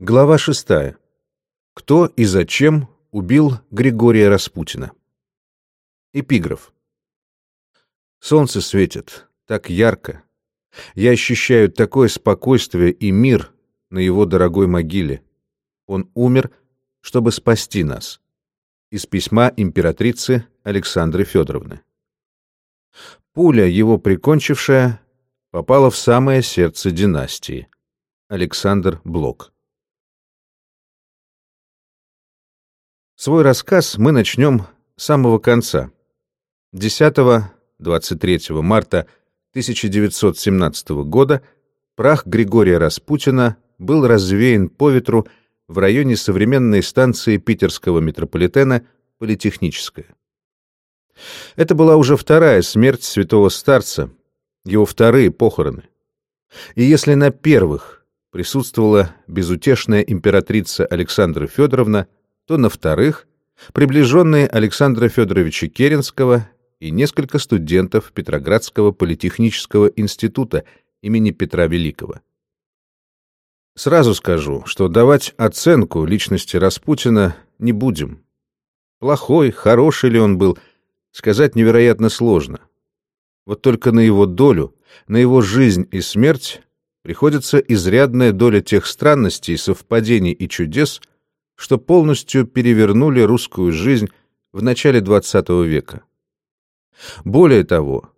Глава шестая. Кто и зачем убил Григория Распутина? Эпиграф. Солнце светит так ярко. Я ощущаю такое спокойствие и мир на его дорогой могиле. Он умер, чтобы спасти нас. Из письма императрицы Александры Федоровны. Пуля, его прикончившая, попала в самое сердце династии. Александр Блок. Свой рассказ мы начнем с самого конца. 10-23 марта 1917 года прах Григория Распутина был развеян по ветру в районе современной станции питерского метрополитена Политехническая. Это была уже вторая смерть святого старца, его вторые похороны. И если на первых присутствовала безутешная императрица Александра Федоровна, то на вторых — приближенные Александра Федоровича Керенского и несколько студентов Петроградского политехнического института имени Петра Великого. Сразу скажу, что давать оценку личности Распутина не будем. Плохой, хороший ли он был, сказать невероятно сложно. Вот только на его долю, на его жизнь и смерть приходится изрядная доля тех странностей, совпадений и чудес — что полностью перевернули русскую жизнь в начале XX века. Более того,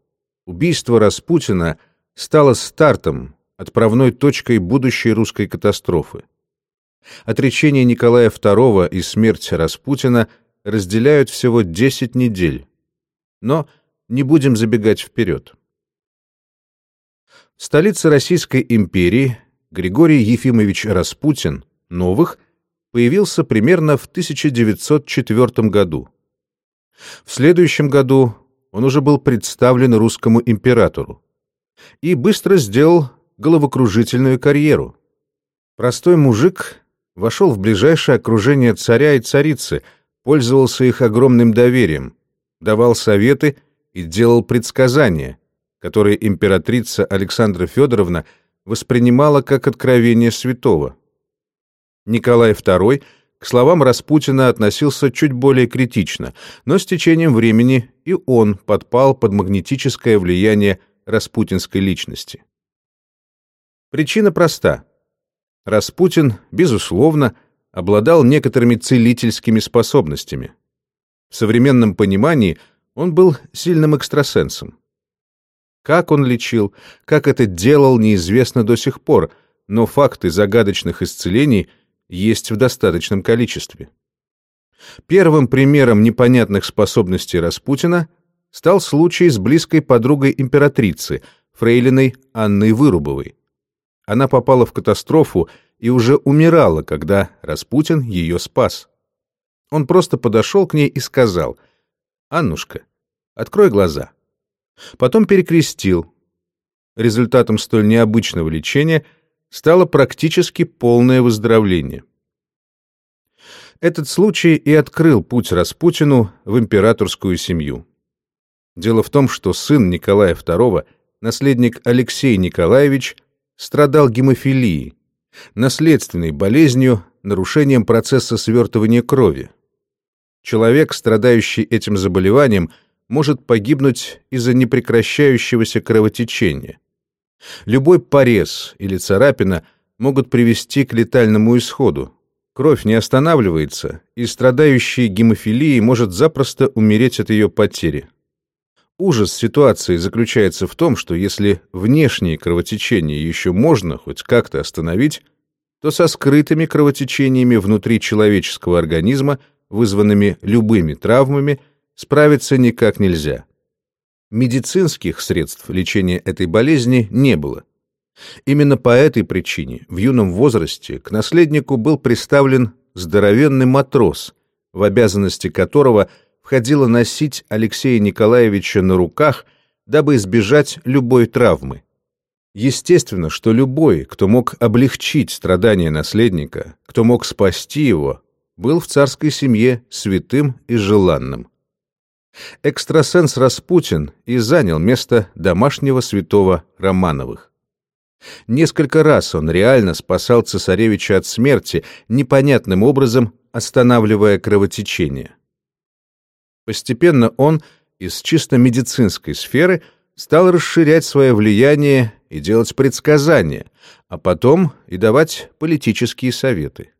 убийство Распутина стало стартом, отправной точкой будущей русской катастрофы. Отречение Николая II и смерть Распутина разделяют всего 10 недель. Но не будем забегать вперед. В столице Российской империи Григорий Ефимович Распутин новых появился примерно в 1904 году. В следующем году он уже был представлен русскому императору и быстро сделал головокружительную карьеру. Простой мужик вошел в ближайшее окружение царя и царицы, пользовался их огромным доверием, давал советы и делал предсказания, которые императрица Александра Федоровна воспринимала как откровение святого. Николай II к словам Распутина относился чуть более критично, но с течением времени и он подпал под магнетическое влияние распутинской личности. Причина проста. Распутин, безусловно, обладал некоторыми целительскими способностями. В современном понимании он был сильным экстрасенсом. Как он лечил, как это делал, неизвестно до сих пор, но факты загадочных исцелений – есть в достаточном количестве. Первым примером непонятных способностей Распутина стал случай с близкой подругой императрицы, фрейлиной Анной Вырубовой. Она попала в катастрофу и уже умирала, когда Распутин ее спас. Он просто подошел к ней и сказал, «Аннушка, открой глаза». Потом перекрестил. Результатом столь необычного лечения – стало практически полное выздоровление. Этот случай и открыл путь Распутину в императорскую семью. Дело в том, что сын Николая II, наследник Алексей Николаевич, страдал гемофилией, наследственной болезнью, нарушением процесса свертывания крови. Человек, страдающий этим заболеванием, может погибнуть из-за непрекращающегося кровотечения. Любой порез или царапина могут привести к летальному исходу. Кровь не останавливается, и страдающий гемофилией может запросто умереть от ее потери. Ужас ситуации заключается в том, что если внешние кровотечения еще можно хоть как-то остановить, то со скрытыми кровотечениями внутри человеческого организма, вызванными любыми травмами, справиться никак нельзя. Медицинских средств лечения этой болезни не было. Именно по этой причине в юном возрасте к наследнику был представлен здоровенный матрос, в обязанности которого входило носить Алексея Николаевича на руках, дабы избежать любой травмы. Естественно, что любой, кто мог облегчить страдания наследника, кто мог спасти его, был в царской семье святым и желанным. Экстрасенс Распутин и занял место домашнего святого Романовых. Несколько раз он реально спасал цесаревича от смерти, непонятным образом останавливая кровотечение. Постепенно он из чисто медицинской сферы стал расширять свое влияние и делать предсказания, а потом и давать политические советы.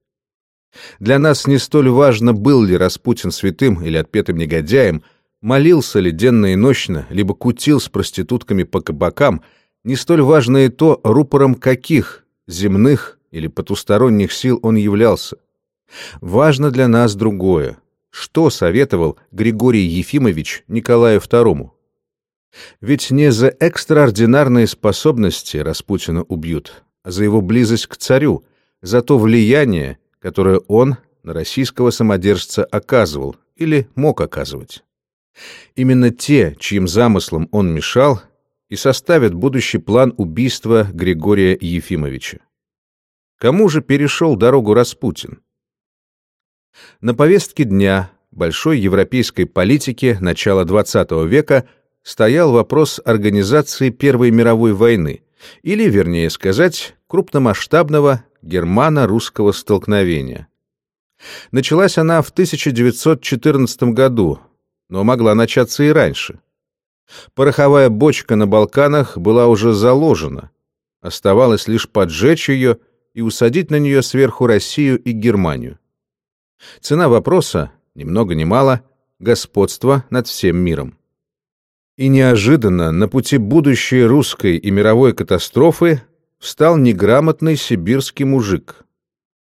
Для нас не столь важно, был ли Распутин святым или отпетым негодяем, молился ли денно и ночно, либо кутил с проститутками по кабакам, не столь важно и то, рупором каких земных или потусторонних сил он являлся. Важно для нас другое. Что советовал Григорий Ефимович Николаю II? Ведь не за экстраординарные способности Распутина убьют, а за его близость к царю, за то влияние, которое он на российского самодержца оказывал или мог оказывать. Именно те, чьим замыслом он мешал, и составят будущий план убийства Григория Ефимовича. Кому же перешел дорогу Распутин? На повестке дня большой европейской политики начала XX века стоял вопрос организации Первой мировой войны, или, вернее сказать, крупномасштабного германо-русского столкновения. Началась она в 1914 году, но могла начаться и раньше. Пороховая бочка на Балканах была уже заложена. Оставалось лишь поджечь ее и усадить на нее сверху Россию и Германию. Цена вопроса, ни много ни мало, господство над всем миром. И неожиданно на пути будущей русской и мировой катастрофы встал неграмотный сибирский мужик.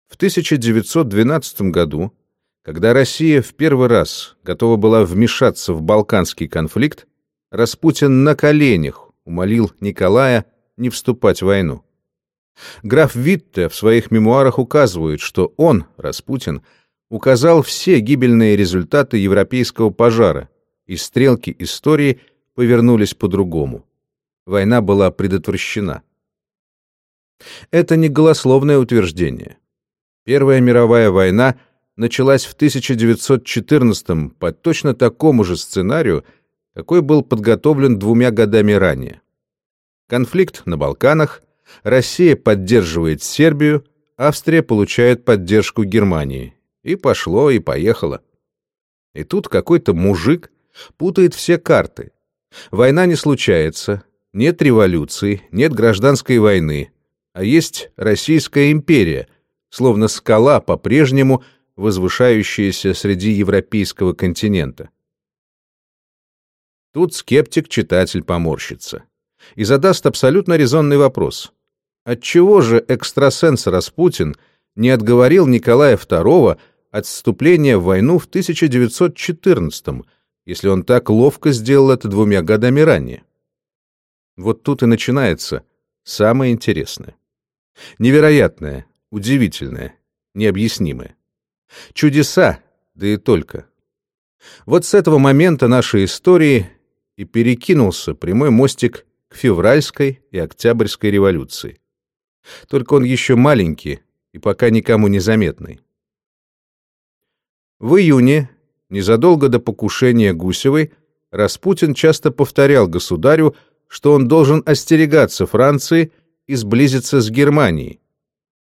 В 1912 году, когда Россия в первый раз готова была вмешаться в балканский конфликт, Распутин на коленях умолил Николая не вступать в войну. Граф Витте в своих мемуарах указывает, что он, Распутин, указал все гибельные результаты европейского пожара, и стрелки истории повернулись по-другому. Война была предотвращена. Это не голословное утверждение. Первая мировая война началась в 1914 по точно такому же сценарию, какой был подготовлен двумя годами ранее. Конфликт на Балканах, Россия поддерживает Сербию, Австрия получает поддержку Германии. И пошло, и поехало. И тут какой-то мужик путает все карты. Война не случается, нет революции, нет гражданской войны, а есть Российская империя, словно скала по-прежнему возвышающаяся среди европейского континента. Тут скептик-читатель поморщится и задаст абсолютно резонный вопрос. Отчего же экстрасенс Распутин не отговорил Николая II от вступления в войну в 1914 если он так ловко сделал это двумя годами ранее? Вот тут и начинается самое интересное. Невероятное, удивительное, необъяснимое. Чудеса, да и только. Вот с этого момента нашей истории и перекинулся прямой мостик к февральской и октябрьской революции. Только он еще маленький и пока никому не заметный. В июне, незадолго до покушения Гусевой, Распутин часто повторял государю, что он должен остерегаться Франции и сблизиться с Германией,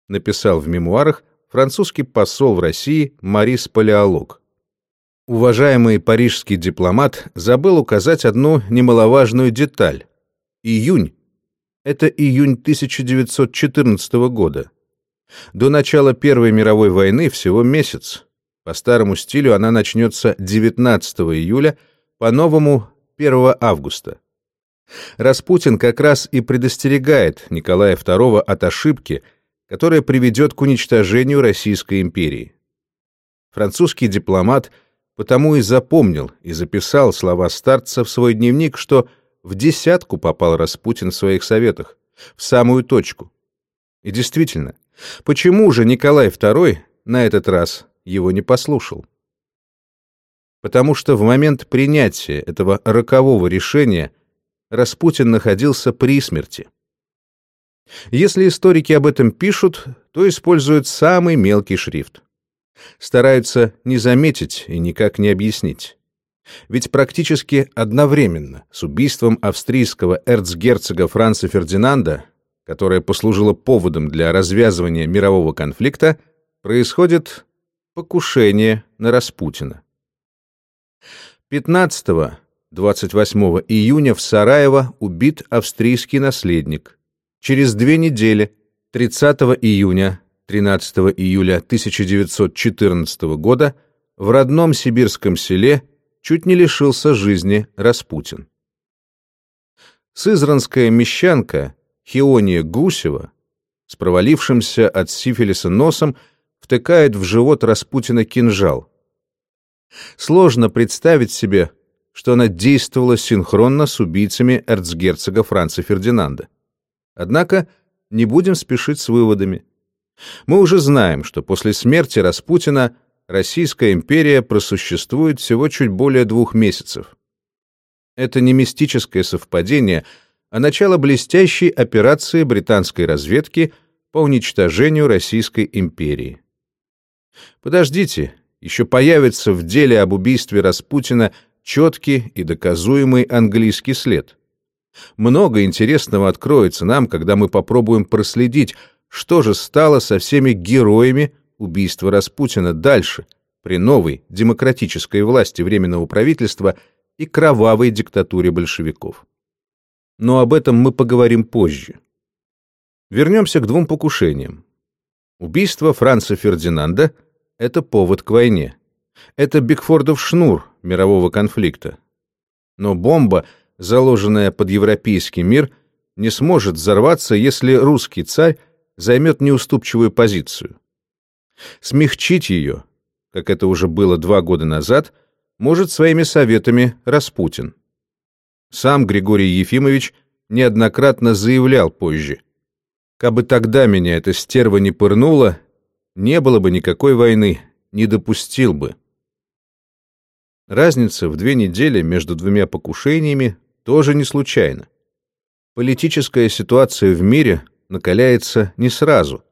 написал в мемуарах французский посол в России Марис Палеолог. Уважаемый парижский дипломат забыл указать одну немаловажную деталь. Июнь — это июнь 1914 года. До начала Первой мировой войны всего месяц. По старому стилю она начнется 19 июля, по-новому 1 августа. Распутин как раз и предостерегает Николая II от ошибки, которая приведет к уничтожению Российской империи. Французский дипломат — Потому и запомнил и записал слова старца в свой дневник, что в десятку попал Распутин в своих советах, в самую точку. И действительно, почему же Николай II на этот раз его не послушал? Потому что в момент принятия этого рокового решения Распутин находился при смерти. Если историки об этом пишут, то используют самый мелкий шрифт стараются не заметить и никак не объяснить. Ведь практически одновременно с убийством австрийского эрцгерцога Франца Фердинанда которое послужило поводом для развязывания мирового конфликта, происходит покушение на Распутина. 15-28 июня в Сараево убит австрийский наследник. Через две недели, 30 июня, 13 июля 1914 года, в родном сибирском селе чуть не лишился жизни Распутин. Сызранская мещанка Хиония Гусева с провалившимся от сифилиса носом втыкает в живот Распутина кинжал. Сложно представить себе, что она действовала синхронно с убийцами эрцгерцога Франца Фердинанда. Однако не будем спешить с выводами. Мы уже знаем, что после смерти Распутина Российская империя просуществует всего чуть более двух месяцев. Это не мистическое совпадение, а начало блестящей операции британской разведки по уничтожению Российской империи. Подождите, еще появится в деле об убийстве Распутина четкий и доказуемый английский след. Много интересного откроется нам, когда мы попробуем проследить, что же стало со всеми героями убийства Распутина дальше, при новой демократической власти Временного правительства и кровавой диктатуре большевиков. Но об этом мы поговорим позже. Вернемся к двум покушениям. Убийство Франца Фердинанда — это повод к войне. Это Бигфордов шнур мирового конфликта. Но бомба, заложенная под европейский мир, не сможет взорваться, если русский царь займет неуступчивую позицию. Смягчить ее, как это уже было два года назад, может своими советами Распутин. Сам Григорий Ефимович неоднократно заявлял позже, «Кабы тогда меня эта стерва не пырнула, не было бы никакой войны, не допустил бы». Разница в две недели между двумя покушениями тоже не случайна. Политическая ситуация в мире накаляется не сразу.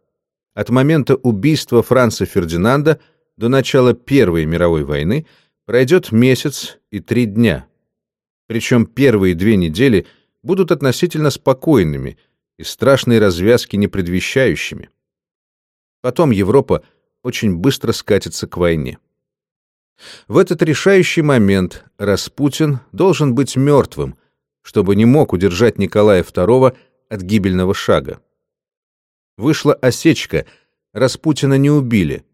От момента убийства Франца Фердинанда до начала Первой мировой войны пройдет месяц и три дня. Причем первые две недели будут относительно спокойными и страшной развязки не предвещающими. Потом Европа очень быстро скатится к войне. В этот решающий момент Распутин должен быть мертвым, чтобы не мог удержать Николая II от гибельного шага. Вышла осечка, Распутина не убили,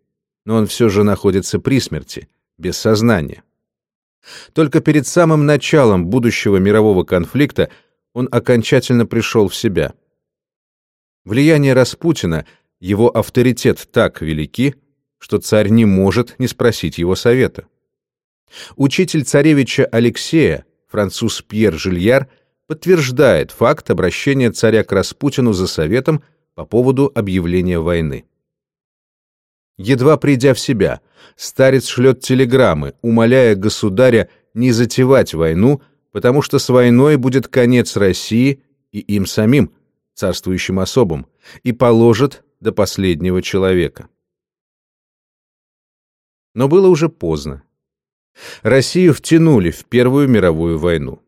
но он все же находится при смерти, без сознания. Только перед самым началом будущего мирового конфликта он окончательно пришел в себя. Влияние Распутина, его авторитет так велики, что царь не может не спросить его совета. Учитель царевича Алексея, француз Пьер Жильяр, подтверждает факт обращения царя к Распутину за советом по поводу объявления войны. Едва придя в себя, старец шлет телеграммы, умоляя государя не затевать войну, потому что с войной будет конец России и им самим, царствующим особам, и положит до последнего человека. Но было уже поздно. Россию втянули в Первую мировую войну.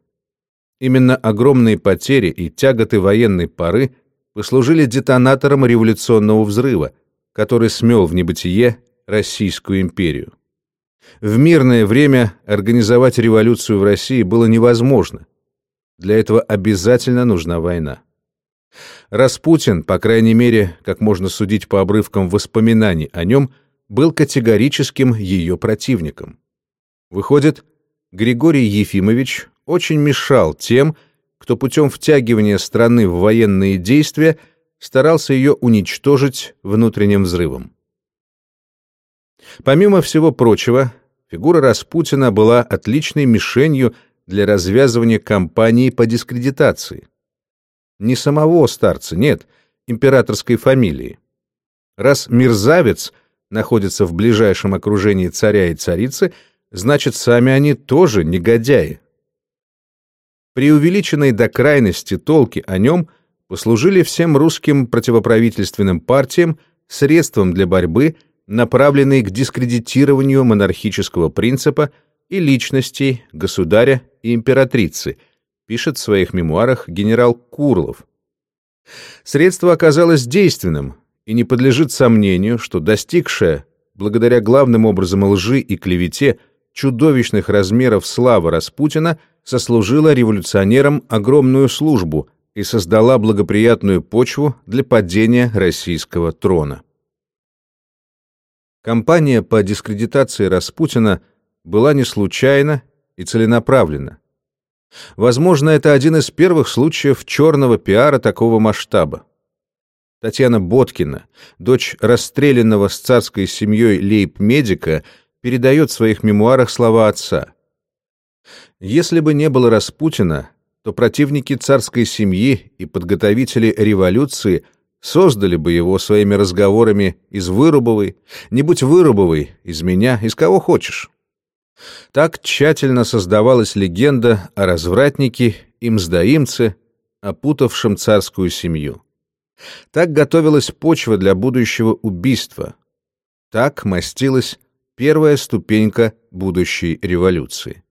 Именно огромные потери и тяготы военной поры послужили детонатором революционного взрыва, который смел в небытие Российскую империю. В мирное время организовать революцию в России было невозможно. Для этого обязательно нужна война. Распутин, по крайней мере, как можно судить по обрывкам воспоминаний о нем, был категорическим ее противником. Выходит, Григорий Ефимович очень мешал тем, кто путем втягивания страны в военные действия старался ее уничтожить внутренним взрывом. Помимо всего прочего, фигура Распутина была отличной мишенью для развязывания кампании по дискредитации. Не самого старца, нет, императорской фамилии. Раз мерзавец находится в ближайшем окружении царя и царицы, значит, сами они тоже негодяи. Преувеличенные до крайности толки о нем послужили всем русским противоправительственным партиям средством для борьбы, направленной к дискредитированию монархического принципа и личностей государя и императрицы, пишет в своих мемуарах генерал Курлов. Средство оказалось действенным, и не подлежит сомнению, что достигшая, благодаря главным образом лжи и клевете, чудовищных размеров слава Распутина сослужила революционерам огромную службу и создала благоприятную почву для падения российского трона. Кампания по дискредитации Распутина была не случайна и целенаправлена. Возможно, это один из первых случаев черного пиара такого масштаба. Татьяна Боткина, дочь расстрелянного с царской семьей лейб-медика, передает в своих мемуарах слова отца. «Если бы не было Распутина, то противники царской семьи и подготовители революции создали бы его своими разговорами из Вырубовой, не будь Вырубовой, из меня, из кого хочешь». Так тщательно создавалась легенда о развратнике и мздоимце, опутавшем царскую семью. Так готовилась почва для будущего убийства. Так мастилась первая ступенька будущей революции.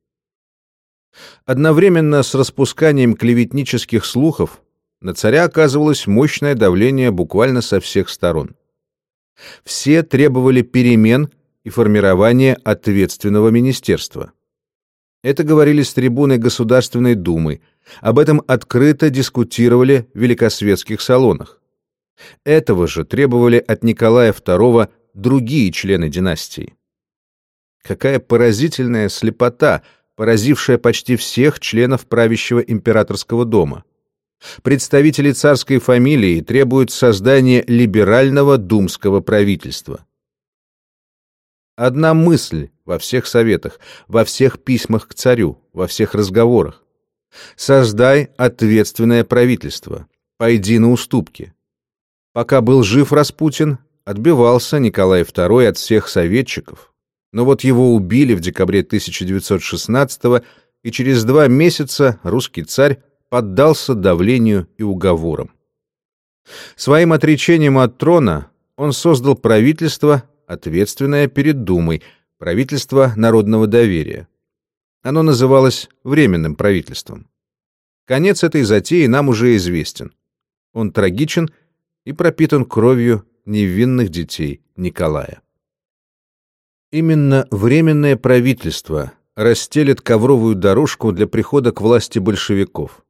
Одновременно с распусканием клеветнических слухов на царя оказывалось мощное давление буквально со всех сторон. Все требовали перемен и формирования ответственного министерства. Это говорили с трибуны Государственной Думы, об этом открыто дискутировали в великосветских салонах. Этого же требовали от Николая II другие члены династии. Какая поразительная слепота, поразившая почти всех членов правящего императорского дома. Представители царской фамилии требуют создания либерального думского правительства. Одна мысль во всех советах, во всех письмах к царю, во всех разговорах. Создай ответственное правительство. Пойди на уступки. Пока был жив Распутин, отбивался Николай II от всех советчиков. Но вот его убили в декабре 1916 и через два месяца русский царь поддался давлению и уговорам. Своим отречением от трона он создал правительство, ответственное перед Думой, правительство народного доверия. Оно называлось Временным правительством. Конец этой затеи нам уже известен. Он трагичен и пропитан кровью невинных детей Николая. Именно Временное правительство расстелит ковровую дорожку для прихода к власти большевиков.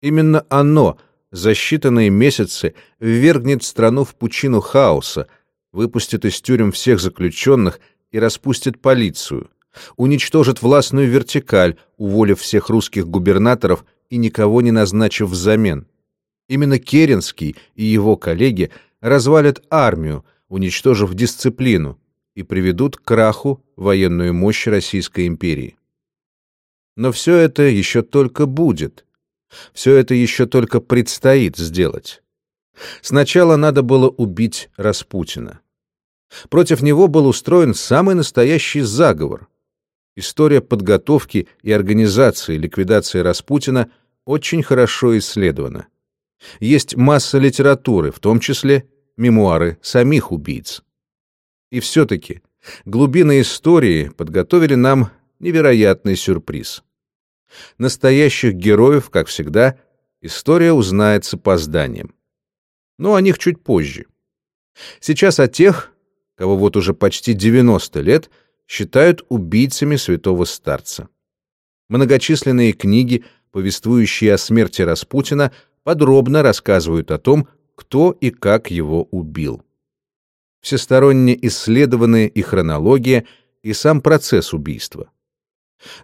Именно оно за считанные месяцы ввергнет страну в пучину хаоса, выпустит из тюрем всех заключенных и распустит полицию, уничтожит властную вертикаль, уволив всех русских губернаторов и никого не назначив взамен. Именно Керенский и его коллеги развалят армию, уничтожив дисциплину, и приведут к краху военную мощь Российской империи. Но все это еще только будет. Все это еще только предстоит сделать. Сначала надо было убить Распутина. Против него был устроен самый настоящий заговор. История подготовки и организации ликвидации Распутина очень хорошо исследована. Есть масса литературы, в том числе мемуары самих убийц. И все-таки глубины истории подготовили нам невероятный сюрприз. Настоящих героев, как всегда, история узнает с опозданием. Но о них чуть позже. Сейчас о тех, кого вот уже почти 90 лет считают убийцами святого старца. Многочисленные книги, повествующие о смерти Распутина, подробно рассказывают о том, кто и как его убил. Всесторонне исследованы и хронология, и сам процесс убийства.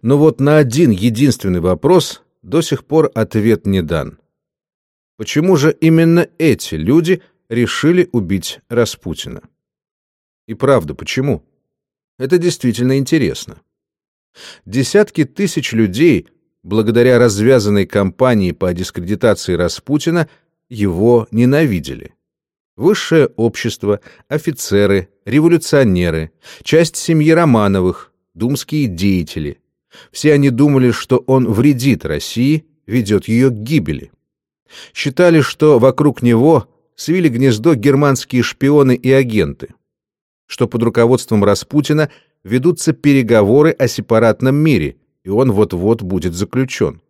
Но вот на один единственный вопрос до сих пор ответ не дан. Почему же именно эти люди решили убить Распутина? И правда, почему? Это действительно интересно. Десятки тысяч людей благодаря развязанной кампании по дискредитации Распутина, его ненавидели. Высшее общество, офицеры, революционеры, часть семьи Романовых, думские деятели. Все они думали, что он вредит России, ведет ее к гибели. Считали, что вокруг него свили гнездо германские шпионы и агенты, что под руководством Распутина ведутся переговоры о сепаратном мире – и он вот-вот будет заключен.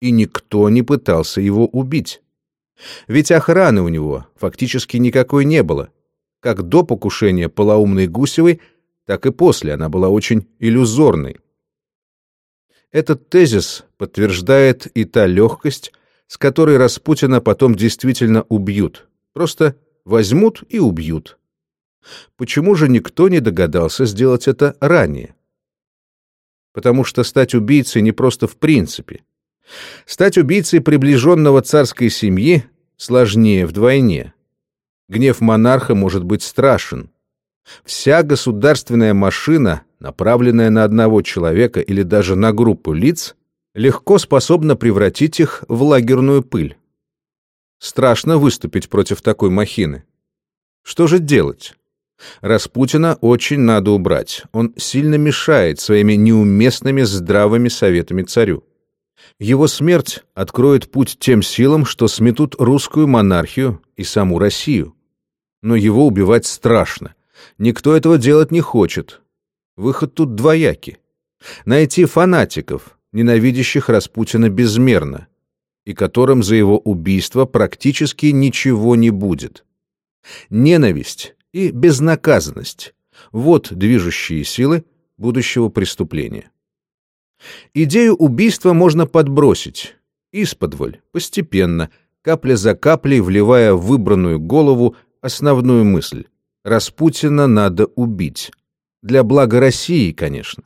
И никто не пытался его убить. Ведь охраны у него фактически никакой не было. Как до покушения полоумной Гусевой, так и после она была очень иллюзорной. Этот тезис подтверждает и та легкость, с которой Распутина потом действительно убьют. Просто возьмут и убьют. Почему же никто не догадался сделать это ранее? Потому что стать убийцей не просто в принципе. Стать убийцей приближенного царской семьи сложнее вдвойне. Гнев монарха может быть страшен. Вся государственная машина, направленная на одного человека или даже на группу лиц, легко способна превратить их в лагерную пыль. Страшно выступить против такой махины. Что же делать? Распутина очень надо убрать. Он сильно мешает своими неуместными здравыми советами царю. Его смерть откроет путь тем силам, что сметут русскую монархию и саму Россию. Но его убивать страшно. Никто этого делать не хочет. Выход тут двоякий. Найти фанатиков, ненавидящих Распутина безмерно, и которым за его убийство практически ничего не будет. Ненависть и безнаказанность — вот движущие силы будущего преступления. Идею убийства можно подбросить, исподволь, постепенно, капля за каплей вливая в выбранную голову основную мысль. Распутина надо убить. Для блага России, конечно.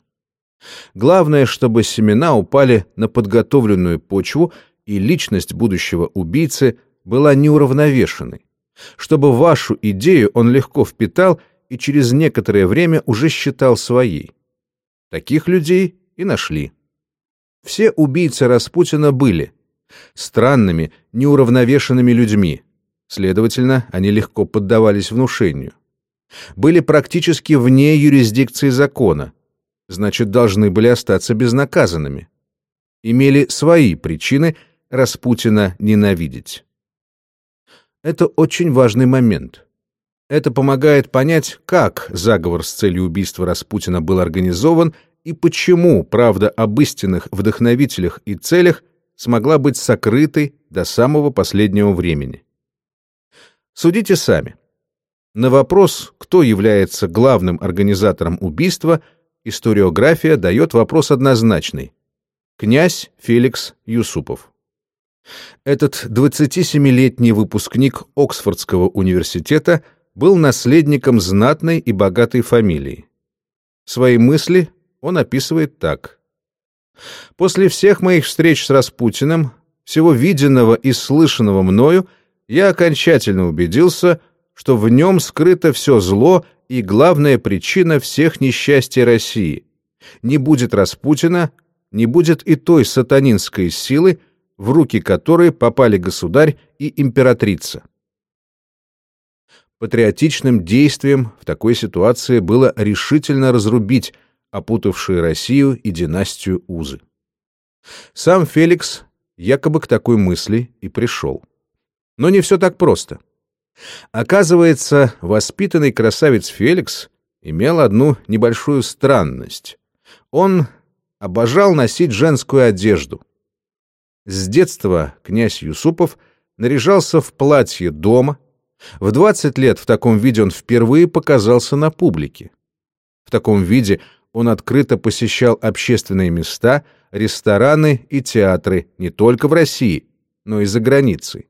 Главное, чтобы семена упали на подготовленную почву, и личность будущего убийцы была неуравновешенной чтобы вашу идею он легко впитал и через некоторое время уже считал своей. Таких людей и нашли. Все убийцы Распутина были странными, неуравновешенными людьми, следовательно, они легко поддавались внушению. Были практически вне юрисдикции закона, значит, должны были остаться безнаказанными. Имели свои причины Распутина ненавидеть. Это очень важный момент. Это помогает понять, как заговор с целью убийства Распутина был организован и почему правда об истинных вдохновителях и целях смогла быть сокрытой до самого последнего времени. Судите сами. На вопрос, кто является главным организатором убийства, историография дает вопрос однозначный. Князь Феликс Юсупов. Этот 27-летний выпускник Оксфордского университета был наследником знатной и богатой фамилии. Свои мысли он описывает так. «После всех моих встреч с Распутиным, всего виденного и слышанного мною, я окончательно убедился, что в нем скрыто все зло и главная причина всех несчастий России. Не будет Распутина, не будет и той сатанинской силы, в руки которой попали государь и императрица. Патриотичным действием в такой ситуации было решительно разрубить опутавшие Россию и династию узы. Сам Феликс якобы к такой мысли и пришел. Но не все так просто. Оказывается, воспитанный красавец Феликс имел одну небольшую странность. Он обожал носить женскую одежду — с детства князь Юсупов наряжался в платье дома. В 20 лет в таком виде он впервые показался на публике. В таком виде он открыто посещал общественные места, рестораны и театры не только в России, но и за границей.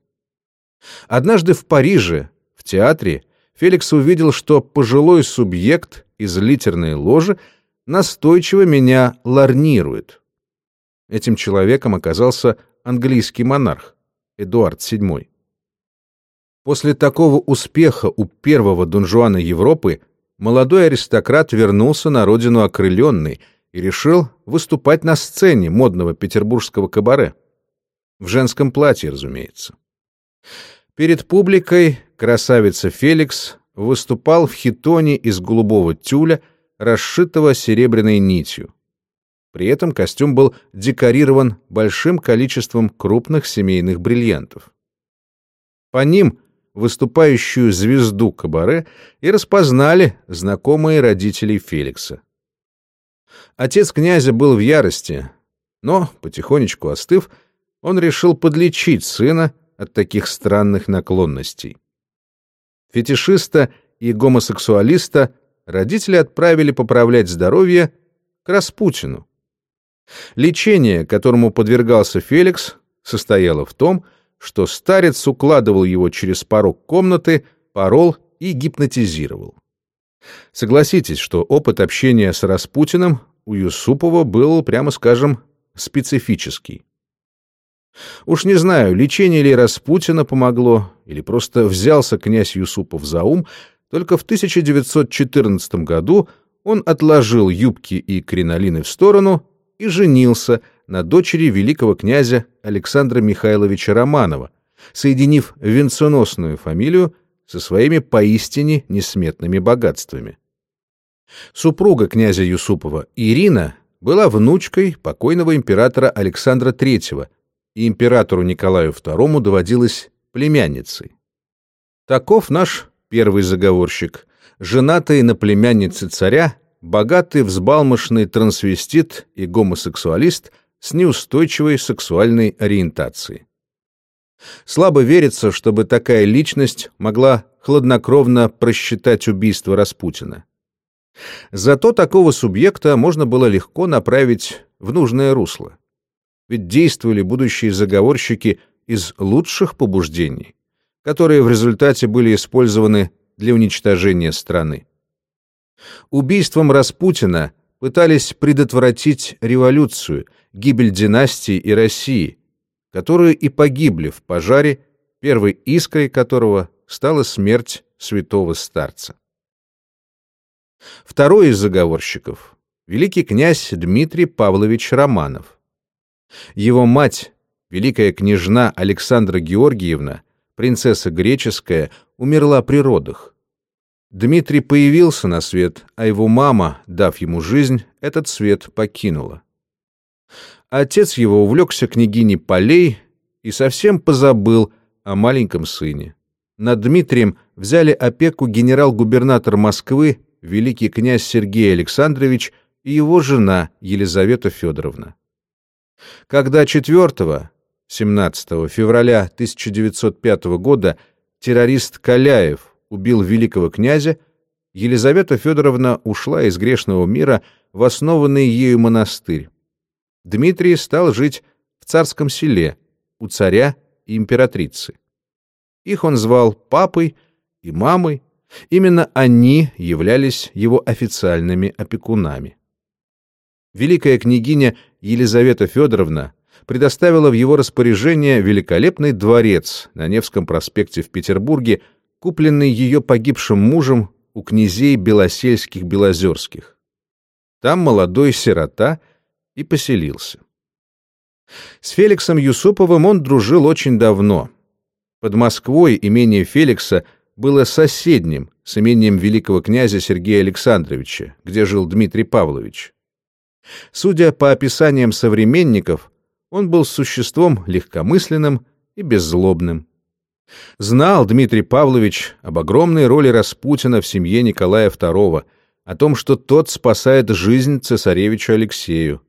Однажды в Париже, в театре, Феликс увидел, что пожилой субъект из литерной ложи настойчиво меня ларнирует. Этим человеком оказался английский монарх Эдуард VII. После такого успеха у первого донжуана Европы молодой аристократ вернулся на родину окрыленный и решил выступать на сцене модного петербургского кабаре. В женском платье, разумеется. Перед публикой красавица Феликс выступал в хитоне из голубого тюля, расшитого серебряной нитью. При этом костюм был декорирован большим количеством крупных семейных бриллиантов. По ним выступающую звезду кабаре и распознали знакомые родителей Феликса. Отец князя был в ярости, но, потихонечку остыв, он решил подлечить сына от таких странных наклонностей. Фетишиста и гомосексуалиста родители отправили поправлять здоровье к Распутину. Лечение, которому подвергался Феликс, состояло в том, что старец укладывал его через порог комнаты, порол и гипнотизировал. Согласитесь, что опыт общения с Распутиным у Юсупова был, прямо скажем, специфический. Уж не знаю, лечение ли Распутина помогло, или просто взялся князь Юсупов за ум, только в 1914 году он отложил юбки и кринолины в сторону и женился на дочери великого князя Александра Михайловича Романова, соединив венценосную фамилию со своими поистине несметными богатствами. Супруга князя Юсупова Ирина была внучкой покойного императора Александра III, и императору Николаю II доводилась племянницей. Таков наш первый заговорщик, женатый на племяннице царя, богатый взбалмошный трансвестит и гомосексуалист с неустойчивой сексуальной ориентацией. Слабо верится, чтобы такая личность могла хладнокровно просчитать убийство Распутина. Зато такого субъекта можно было легко направить в нужное русло. Ведь действовали будущие заговорщики из лучших побуждений, которые в результате были использованы для уничтожения страны. Убийством Распутина пытались предотвратить революцию, гибель династии и России, которые и погибли в пожаре, первой искрой которого стала смерть святого старца. Второй из заговорщиков — великий князь Дмитрий Павлович Романов. Его мать, великая княжна Александра Георгиевна, принцесса греческая, умерла при родах. Дмитрий появился на свет, а его мама, дав ему жизнь, этот свет покинула. Отец его увлекся княгиней Полей и совсем позабыл о маленьком сыне. Над Дмитрием взяли опеку генерал-губернатор Москвы, великий князь Сергей Александрович и его жена Елизавета Федоровна. Когда 4 17 февраля 1905 года террорист Каляев убил великого князя, Елизавета Федоровна ушла из грешного мира в основанный ею монастырь. Дмитрий стал жить в царском селе, у царя и императрицы. Их он звал папой и мамой, именно они являлись его официальными опекунами. Великая княгиня Елизавета Федоровна предоставила в его распоряжение великолепный дворец на Невском проспекте в Петербурге, купленный ее погибшим мужем у князей Белосельских-Белозерских. Там молодой сирота — и поселился. С Феликсом Юсуповым он дружил очень давно. Под Москвой имение Феликса было соседним с имением великого князя Сергея Александровича, где жил Дмитрий Павлович. Судя по описаниям современников, он был существом легкомысленным и беззлобным. Знал Дмитрий Павлович об огромной роли Распутина в семье Николая II, о том, что тот спасает жизнь цесаревичу Алексею.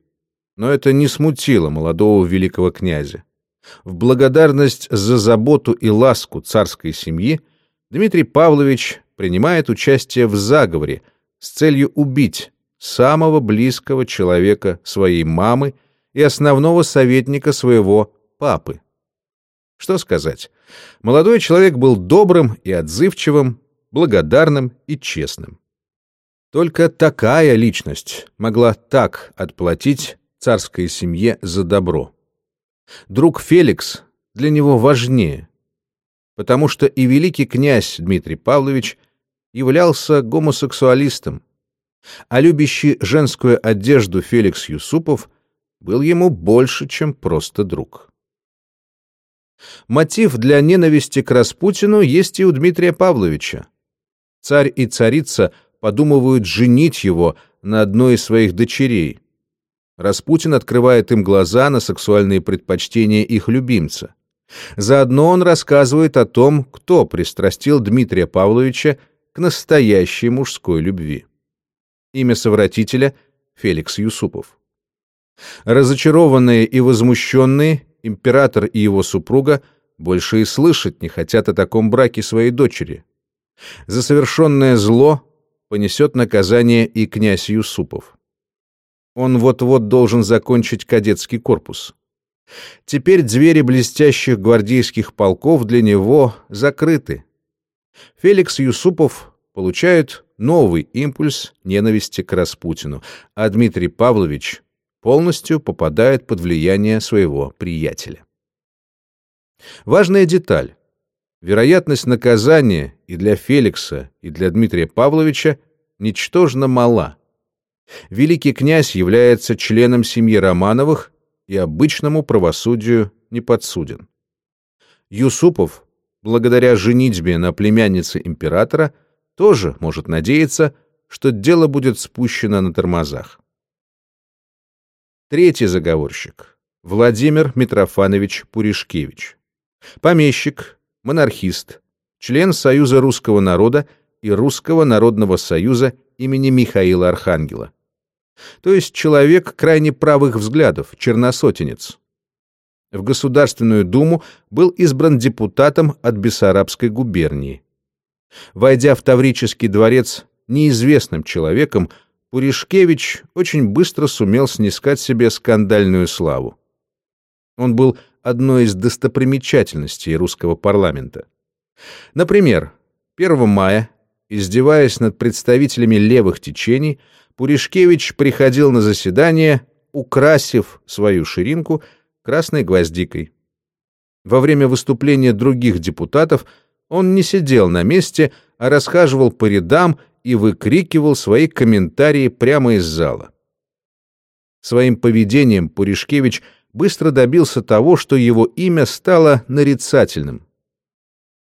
Но это не смутило молодого великого князя. В благодарность за заботу и ласку царской семьи Дмитрий Павлович принимает участие в заговоре с целью убить самого близкого человека своей мамы и основного советника своего папы. Что сказать? Молодой человек был добрым и отзывчивым, благодарным и честным. Только такая личность могла так отплатить царской семье за добро. Друг Феликс для него важнее, потому что и великий князь Дмитрий Павлович являлся гомосексуалистом, а любящий женскую одежду Феликс Юсупов был ему больше, чем просто друг. Мотив для ненависти к Распутину есть и у Дмитрия Павловича. Царь и царица подумывают женить его на одной из своих дочерей — Распутин открывает им глаза на сексуальные предпочтения их любимца. Заодно он рассказывает о том, кто пристрастил Дмитрия Павловича к настоящей мужской любви. Имя совратителя — Феликс Юсупов. Разочарованные и возмущенные, император и его супруга больше и слышать не хотят о таком браке своей дочери. За совершенное зло понесет наказание и князь Юсупов. Он вот-вот должен закончить кадетский корпус. Теперь двери блестящих гвардейских полков для него закрыты. Феликс Юсупов получает новый импульс ненависти к Распутину, а Дмитрий Павлович полностью попадает под влияние своего приятеля. Важная деталь. Вероятность наказания и для Феликса, и для Дмитрия Павловича ничтожно мала. Великий князь является членом семьи Романовых и обычному правосудию не подсуден. Юсупов, благодаря женитьбе на племяннице императора, тоже может надеяться, что дело будет спущено на тормозах. Третий заговорщик — Владимир Митрофанович Пуришкевич. Помещик, монархист, член Союза русского народа и Русского народного союза имени Михаила Архангела. То есть человек крайне правых взглядов, черносотенец. В Государственную Думу был избран депутатом от Бессарабской губернии. Войдя в Таврический дворец неизвестным человеком, Пуришкевич очень быстро сумел снискать себе скандальную славу. Он был одной из достопримечательностей русского парламента. Например, 1 мая, издеваясь над представителями левых течений, Пуришкевич приходил на заседание, украсив свою ширинку красной гвоздикой. Во время выступления других депутатов он не сидел на месте, а расхаживал по рядам и выкрикивал свои комментарии прямо из зала. Своим поведением Пуришкевич быстро добился того, что его имя стало нарицательным.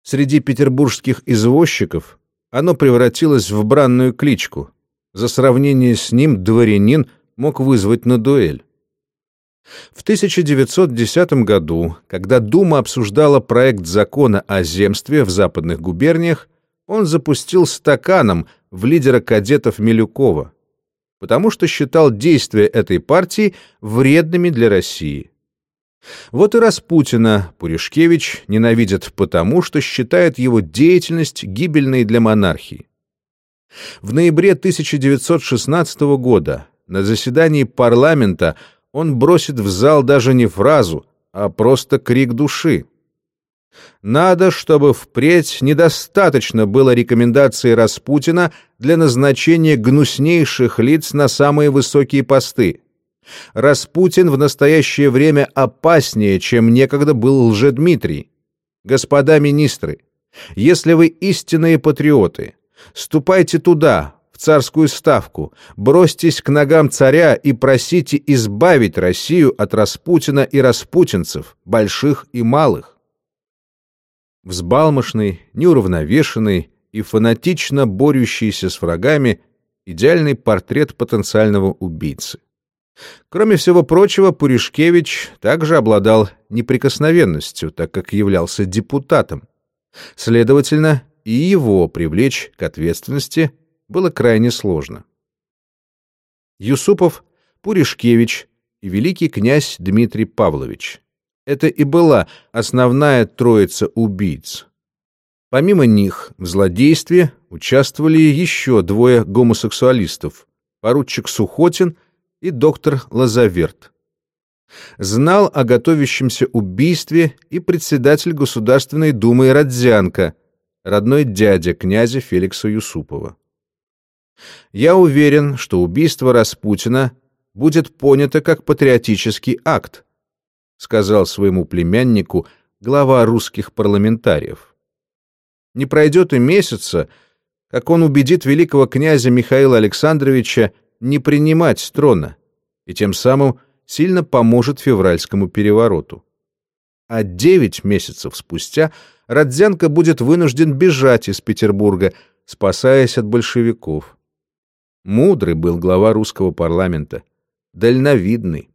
Среди петербургских извозчиков оно превратилось в бранную кличку. За сравнение с ним дворянин мог вызвать на дуэль. В 1910 году, когда Дума обсуждала проект закона о земстве в западных губерниях, он запустил стаканом в лидера кадетов Милюкова, потому что считал действия этой партии вредными для России. Вот и Распутина Пуришкевич ненавидит потому, что считает его деятельность гибельной для монархии. В ноябре 1916 года на заседании парламента он бросит в зал даже не фразу, а просто крик души. Надо, чтобы впредь недостаточно было рекомендации Распутина для назначения гнуснейших лиц на самые высокие посты. Распутин в настоящее время опаснее, чем некогда был Лжедмитрий. Господа министры, если вы истинные патриоты, ступайте туда, в царскую ставку, бросьтесь к ногам царя и просите избавить Россию от Распутина и распутинцев, больших и малых. Взбалмошный, неуравновешенный и фанатично борющийся с врагами идеальный портрет потенциального убийцы. Кроме всего прочего, Пуришкевич также обладал неприкосновенностью, так как являлся депутатом. Следовательно, и его привлечь к ответственности было крайне сложно. Юсупов, Пуришкевич и великий князь Дмитрий Павлович. Это и была основная троица убийц. Помимо них в злодействе участвовали еще двое гомосексуалистов – поручик Сухотин и доктор Лазаверт. Знал о готовящемся убийстве и председатель Государственной Думы Родзянко, родной дядя князя Феликса Юсупова. Я уверен, что убийство Распутина будет понято как патриотический акт, сказал своему племяннику глава русских парламентариев. Не пройдет и месяца, как он убедит великого князя Михаила Александровича не принимать трона и тем самым сильно поможет февральскому перевороту. А девять месяцев спустя Родзянко будет вынужден бежать из Петербурга, спасаясь от большевиков. Мудрый был глава русского парламента, дальновидный.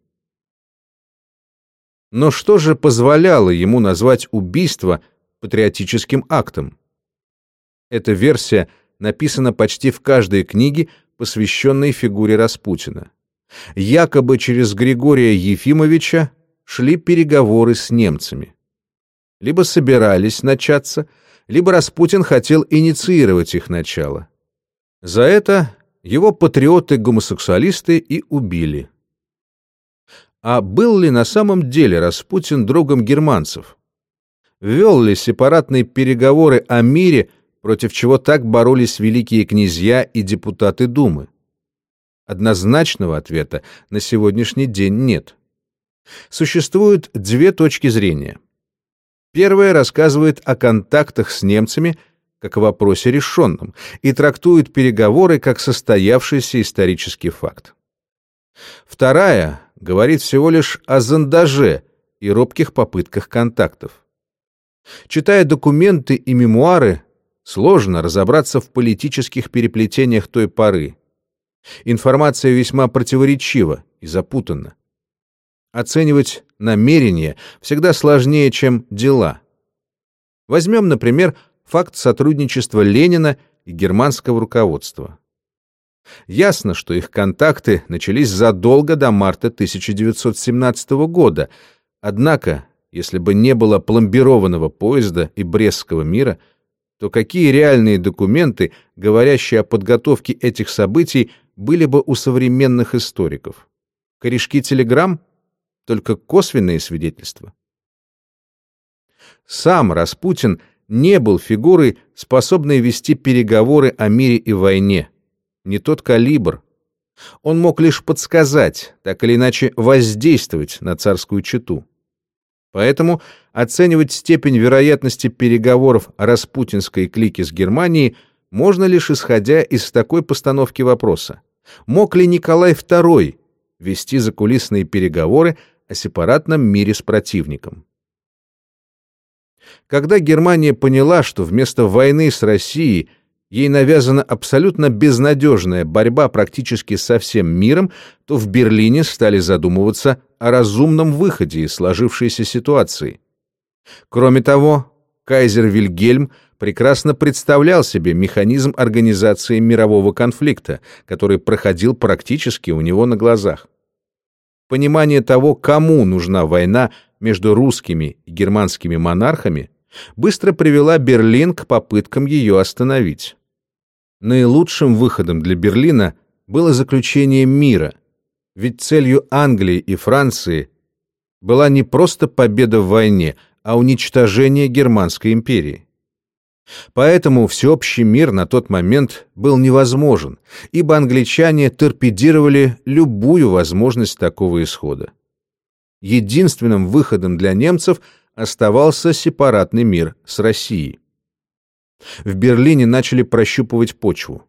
Но что же позволяло ему назвать убийство патриотическим актом? Эта версия написана почти в каждой книге, посвященной фигуре Распутина. Якобы через Григория Ефимовича шли переговоры с немцами. либо собирались начаться, либо Распутин хотел инициировать их начало. За это его патриоты-гомосексуалисты и убили. А был ли на самом деле Распутин другом германцев? Вел ли сепаратные переговоры о мире, против чего так боролись великие князья и депутаты Думы? Однозначного ответа на сегодняшний день нет. Существуют две точки зрения. Первая рассказывает о контактах с немцами как о вопросе решенном и трактует переговоры как состоявшийся исторический факт. Вторая говорит всего лишь о зондаже и робких попытках контактов. Читая документы и мемуары, сложно разобраться в политических переплетениях той поры. Информация весьма противоречива и запутанна. Оценивать намерения всегда сложнее, чем дела. Возьмем, например, факт сотрудничества Ленина и германского руководства. Ясно, что их контакты начались задолго до марта 1917 года, однако, если бы не было пломбированного поезда и Брестского мира, то какие реальные документы, говорящие о подготовке этих событий, были бы у современных историков? Корешки телеграмм? Только косвенные свидетельства. Сам Распутин не был фигурой, способной вести переговоры о мире и войне не тот калибр. Он мог лишь подсказать, так или иначе воздействовать на царскую чету. Поэтому оценивать степень вероятности переговоров распутинской клики с Германией можно лишь исходя из такой постановки вопроса. Мог ли Николай II вести закулисные переговоры о сепаратном мире с противником? Когда Германия поняла, что вместо войны с Россией – ей навязана абсолютно безнадежная борьба практически со всем миром, то в Берлине стали задумываться о разумном выходе из сложившейся ситуации. Кроме того, кайзер Вильгельм прекрасно представлял себе механизм организации мирового конфликта, который проходил практически у него на глазах. Понимание того, кому нужна война между русскими и германскими монархами, быстро привела Берлин к попыткам ее остановить. Наилучшим выходом для Берлина было заключение мира, ведь целью Англии и Франции была не просто победа в войне, а уничтожение Германской империи. Поэтому всеобщий мир на тот момент был невозможен, ибо англичане торпедировали любую возможность такого исхода. Единственным выходом для немцев оставался сепаратный мир с Россией в Берлине начали прощупывать почву.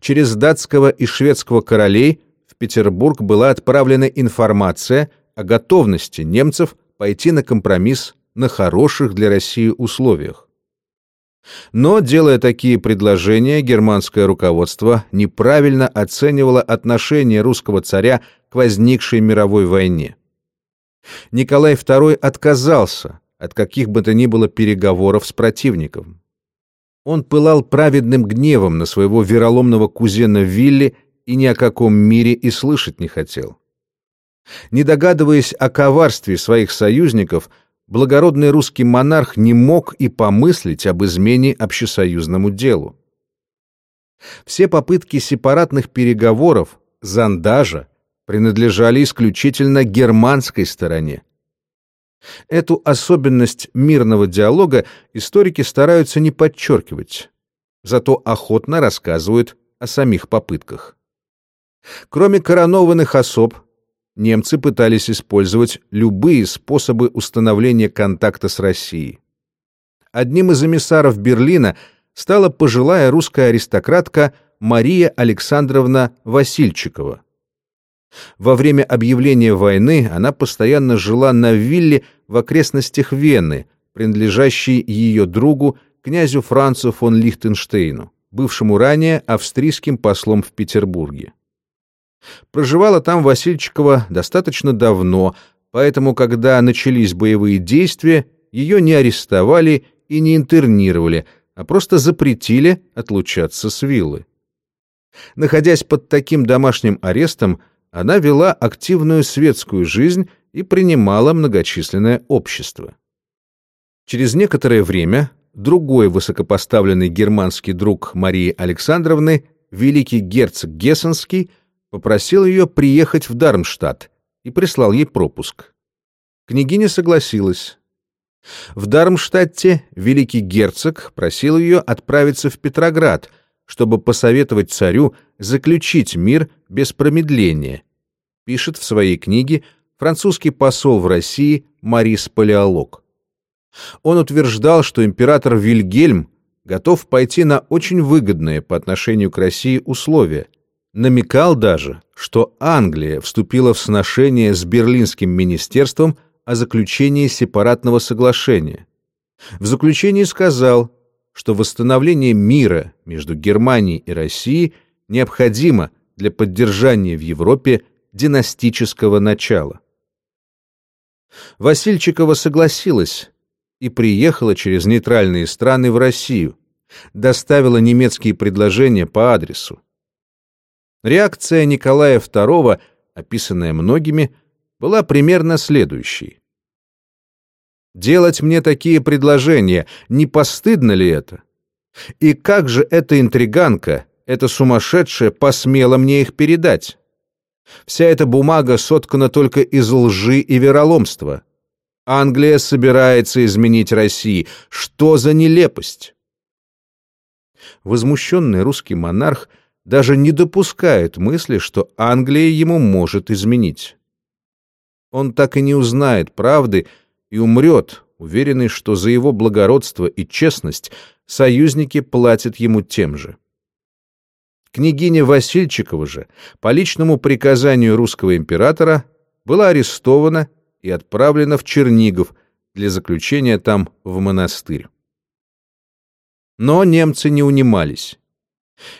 Через датского и шведского королей в Петербург была отправлена информация о готовности немцев пойти на компромисс на хороших для России условиях. Но, делая такие предложения, германское руководство неправильно оценивало отношение русского царя к возникшей мировой войне. Николай II отказался от каких бы то ни было переговоров с противником. Он пылал праведным гневом на своего вероломного кузена Вилли и ни о каком мире и слышать не хотел. Не догадываясь о коварстве своих союзников, благородный русский монарх не мог и помыслить об измене общесоюзному делу. Все попытки сепаратных переговоров, зондажа, принадлежали исключительно германской стороне. Эту особенность мирного диалога историки стараются не подчеркивать, зато охотно рассказывают о самих попытках. Кроме коронованных особ, немцы пытались использовать любые способы установления контакта с Россией. Одним из эмиссаров Берлина стала пожилая русская аристократка Мария Александровна Васильчикова. Во время объявления войны она постоянно жила на вилле в окрестностях Вены, принадлежащей ее другу, князю Францу фон Лихтенштейну, бывшему ранее австрийским послом в Петербурге. Проживала там Васильчикова достаточно давно, поэтому, когда начались боевые действия, ее не арестовали и не интернировали, а просто запретили отлучаться с виллы. Находясь под таким домашним арестом, она вела активную светскую жизнь и принимала многочисленное общество. Через некоторое время другой высокопоставленный германский друг Марии Александровны, великий герцог Гессенский, попросил ее приехать в Дармштадт и прислал ей пропуск. Княгиня согласилась. В Дармштадте великий герцог просил ее отправиться в Петроград, чтобы посоветовать царю заключить мир без промедления, пишет в своей книге французский посол в России Марис Палеолог. Он утверждал, что император Вильгельм готов пойти на очень выгодные по отношению к России условия, намекал даже, что Англия вступила в сношение с Берлинским министерством о заключении сепаратного соглашения. В заключении сказал, что восстановление мира между Германией и Россией необходимо для поддержания в Европе династического начала. Васильчикова согласилась и приехала через нейтральные страны в Россию, доставила немецкие предложения по адресу. Реакция Николая II, описанная многими, была примерно следующей. «Делать мне такие предложения, не постыдно ли это? И как же эта интриганка, эта сумасшедшая, посмела мне их передать? Вся эта бумага соткана только из лжи и вероломства. Англия собирается изменить России. Что за нелепость?» Возмущенный русский монарх даже не допускает мысли, что Англия ему может изменить он так и не узнает правды и умрет, уверенный, что за его благородство и честность союзники платят ему тем же. Княгиня Васильчикова же по личному приказанию русского императора была арестована и отправлена в Чернигов для заключения там в монастырь. Но немцы не унимались.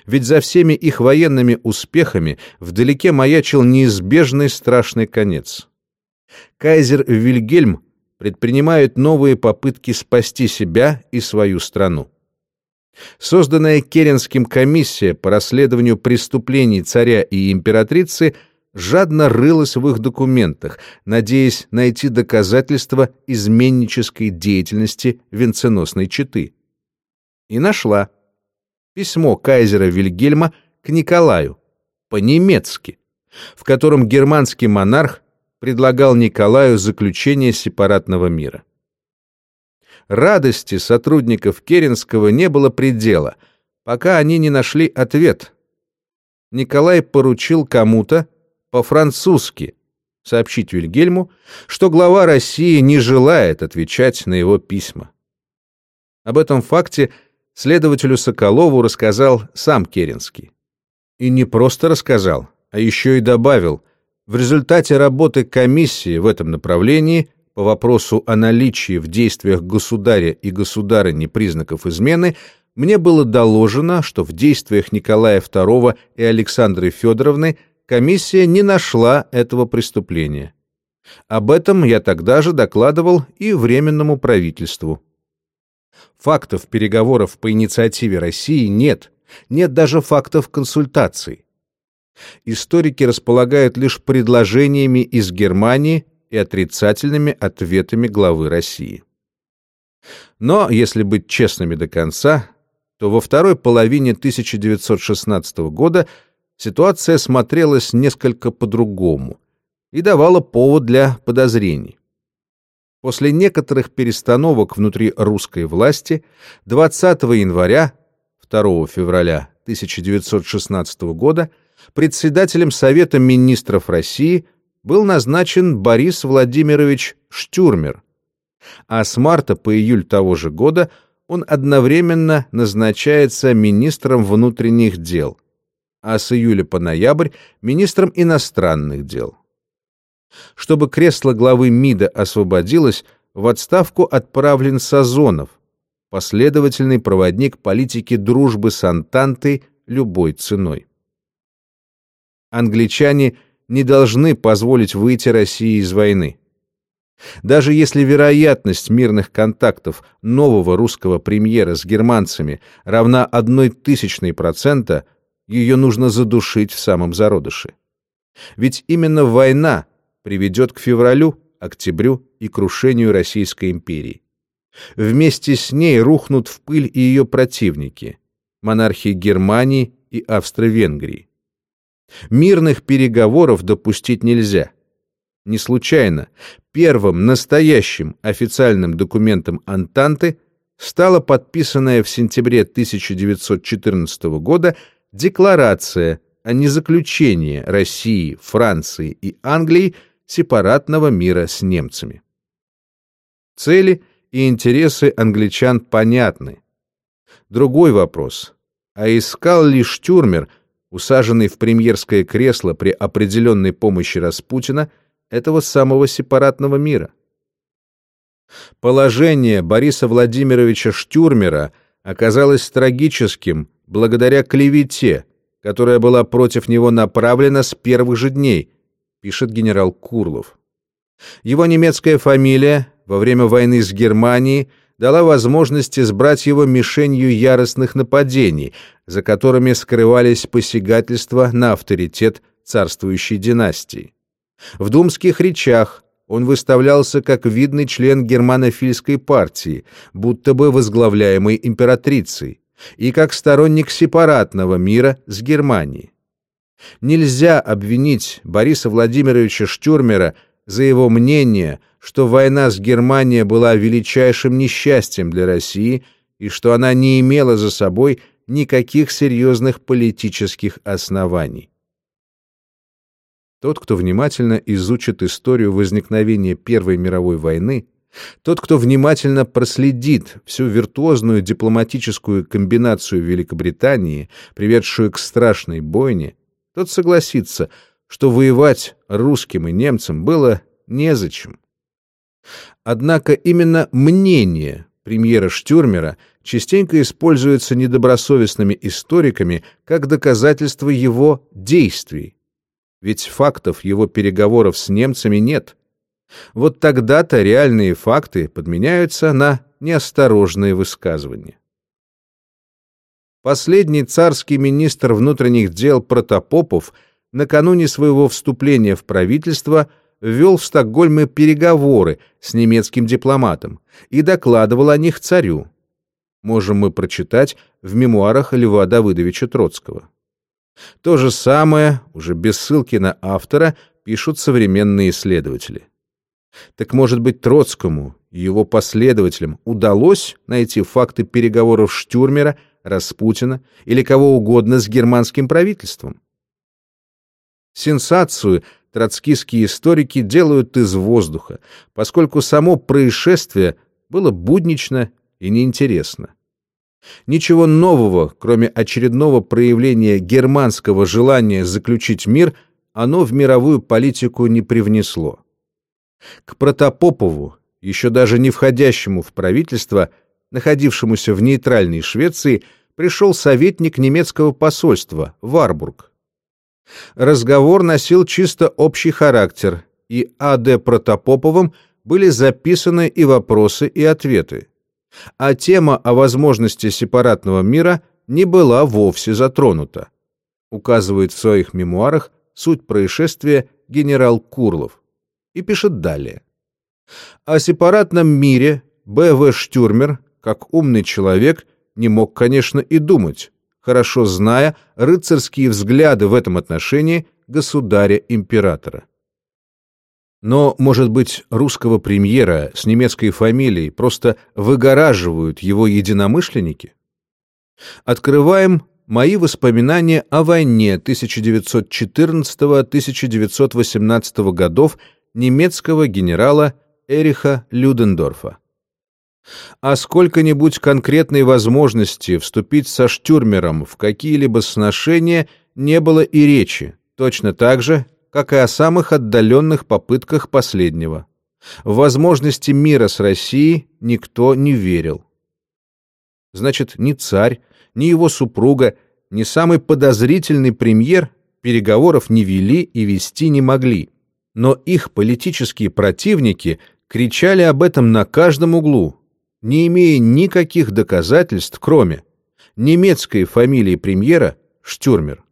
Ведь за всеми их военными успехами вдалеке маячил неизбежный страшный конец кайзер Вильгельм предпринимает новые попытки спасти себя и свою страну. Созданная Керенским комиссия по расследованию преступлений царя и императрицы жадно рылась в их документах, надеясь найти доказательства изменнической деятельности венценосной четы. И нашла. Письмо кайзера Вильгельма к Николаю, по-немецки, в котором германский монарх предлагал Николаю заключение сепаратного мира. Радости сотрудников Керенского не было предела, пока они не нашли ответ. Николай поручил кому-то по-французски сообщить Вильгельму, что глава России не желает отвечать на его письма. Об этом факте следователю Соколову рассказал сам Керенский. И не просто рассказал, а еще и добавил, в результате работы комиссии в этом направлении по вопросу о наличии в действиях государя и государыни признаков измены мне было доложено, что в действиях Николая II и Александры Федоровны комиссия не нашла этого преступления. Об этом я тогда же докладывал и Временному правительству. Фактов переговоров по инициативе России нет, нет даже фактов консультаций историки располагают лишь предложениями из Германии и отрицательными ответами главы России. Но, если быть честными до конца, то во второй половине 1916 года ситуация смотрелась несколько по-другому и давала повод для подозрений. После некоторых перестановок внутри русской власти 20 января 2 февраля 1916 года председателем Совета министров России был назначен Борис Владимирович Штюрмер, а с марта по июль того же года он одновременно назначается министром внутренних дел, а с июля по ноябрь – министром иностранных дел. Чтобы кресло главы МИДа освободилось, в отставку отправлен Сазонов, последовательный проводник политики дружбы с Антантой любой ценой англичане не должны позволить выйти России из войны. Даже если вероятность мирных контактов нового русского премьера с германцами равна одной тысячной процента, ее нужно задушить в самом зародыше. Ведь именно война приведет к февралю, октябрю и крушению Российской империи. Вместе с ней рухнут в пыль и ее противники – монархии Германии и Австро-Венгрии. Мирных переговоров допустить нельзя. Не случайно первым настоящим официальным документом Антанты стала подписанная в сентябре 1914 года Декларация о незаключении России, Франции и Англии сепаратного мира с немцами. Цели и интересы англичан понятны. Другой вопрос. А искал ли Штюрмер, усаженный в премьерское кресло при определенной помощи Распутина, этого самого сепаратного мира? Положение Бориса Владимировича Штюрмера оказалось трагическим благодаря клевете, которая была против него направлена с первых же дней, пишет генерал Курлов. Его немецкая фамилия во время войны с Германией дала возможность избрать его мишенью яростных нападений, за которыми скрывались посягательства на авторитет царствующей династии. В думских речах он выставлялся как видный член германофильской партии, будто бы возглавляемой императрицей, и как сторонник сепаратного мира с Германией. Нельзя обвинить Бориса Владимировича Штюрмера за его мнение, что война с Германией была величайшим несчастьем для России и что она не имела за собой никаких серьезных политических оснований. Тот, кто внимательно изучит историю возникновения Первой мировой войны, тот, кто внимательно проследит всю виртуозную дипломатическую комбинацию Великобритании, приведшую к страшной бойне, тот согласится, что воевать русским и немцам было незачем. Однако именно мнение премьера Штюрмера частенько используется недобросовестными историками как доказательство его действий, ведь фактов его переговоров с немцами нет. Вот тогда-то реальные факты подменяются на неосторожные высказывания. Последний царский министр внутренних дел Протопопов накануне своего вступления в правительство вел в Стокгольме переговоры с немецким дипломатом и докладывал о них царю. Можем мы прочитать в мемуарах Льва Давыдовича Троцкого. То же самое, уже без ссылки на автора, пишут современные исследователи. Так может быть Троцкому и его последователям удалось найти факты переговоров Штюрмера, Распутина или кого угодно с германским правительством? Сенсацию троцкистские историки делают из воздуха, поскольку само происшествие было буднично и неинтересно. Ничего нового, кроме очередного проявления германского желания заключить мир, оно в мировую политику не привнесло. К Протопопову, еще даже не входящему в правительство, находившемуся в нейтральной Швеции, пришел советник немецкого посольства, Варбург. Разговор носил чисто общий характер, и А.Д. Протопоповым были записаны и вопросы, и ответы а тема о возможности сепаратного мира не была вовсе затронута, указывает в своих мемуарах суть происшествия генерал Курлов и пишет далее. О сепаратном мире Б.В. Штюрмер, как умный человек, не мог, конечно, и думать, хорошо зная рыцарские взгляды в этом отношении государя-императора. Но, может быть, русского премьера с немецкой фамилией просто выгораживают его единомышленники? Открываем мои воспоминания о войне 1914-1918 годов немецкого генерала Эриха Людендорфа. О сколько-нибудь конкретной возможности вступить со Штюрмером в какие-либо сношения не было и речи, точно так же, как и о самых отдаленных попытках последнего. В возможности мира с Россией никто не верил. Значит, ни царь, ни его супруга, ни самый подозрительный премьер переговоров не вели и вести не могли. Но их политические противники кричали об этом на каждом углу, не имея никаких доказательств, кроме немецкой фамилии премьера Штюрмер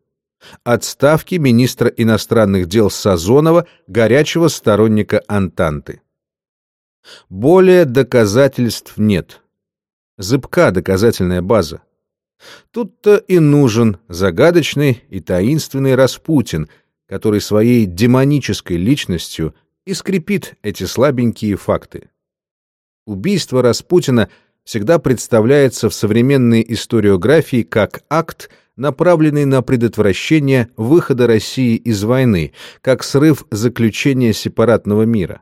отставки министра иностранных дел Сазонова, горячего сторонника Антанты. Более доказательств нет. Зыбка доказательная база. Тут-то и нужен загадочный и таинственный Распутин, который своей демонической личностью и скрепит эти слабенькие факты. Убийство Распутина всегда представляется в современной историографии как акт, направленный на предотвращение выхода России из войны, как срыв заключения сепаратного мира.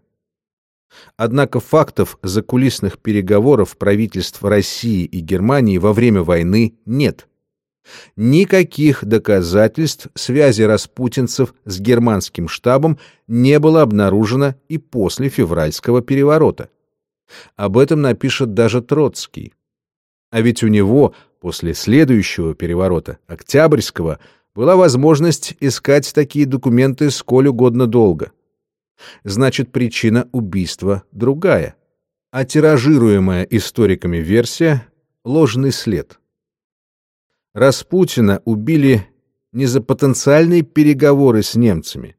Однако фактов закулисных переговоров правительств России и Германии во время войны нет. Никаких доказательств связи распутинцев с германским штабом не было обнаружено и после февральского переворота. Об этом напишет даже Троцкий. А ведь у него после следующего переворота, Октябрьского, была возможность искать такие документы сколь угодно долго. Значит, причина убийства другая. А тиражируемая историками версия — ложный след. Распутина убили не за потенциальные переговоры с немцами,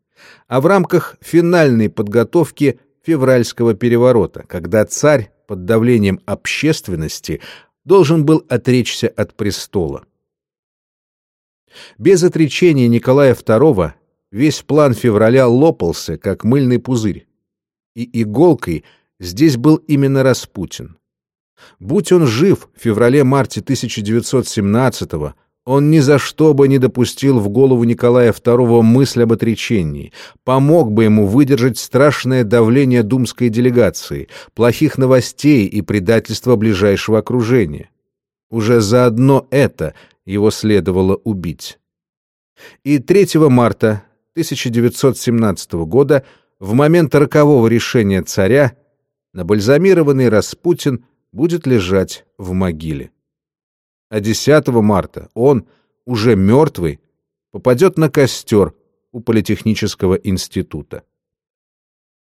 а в рамках финальной подготовки февральского переворота, когда царь под давлением общественности должен был отречься от престола. Без отречения Николая II весь план февраля лопался, как мыльный пузырь. И иголкой здесь был именно Распутин. Будь он жив в феврале-марте 1917-го, он ни за что бы не допустил в голову Николая II мысль об отречении, помог бы ему выдержать страшное давление думской делегации, плохих новостей и предательства ближайшего окружения. Уже заодно это его следовало убить. И 3 марта 1917 года, в момент рокового решения царя, набальзамированный Распутин будет лежать в могиле. А 10 марта он, уже мертвый, попадет на костер у Политехнического института.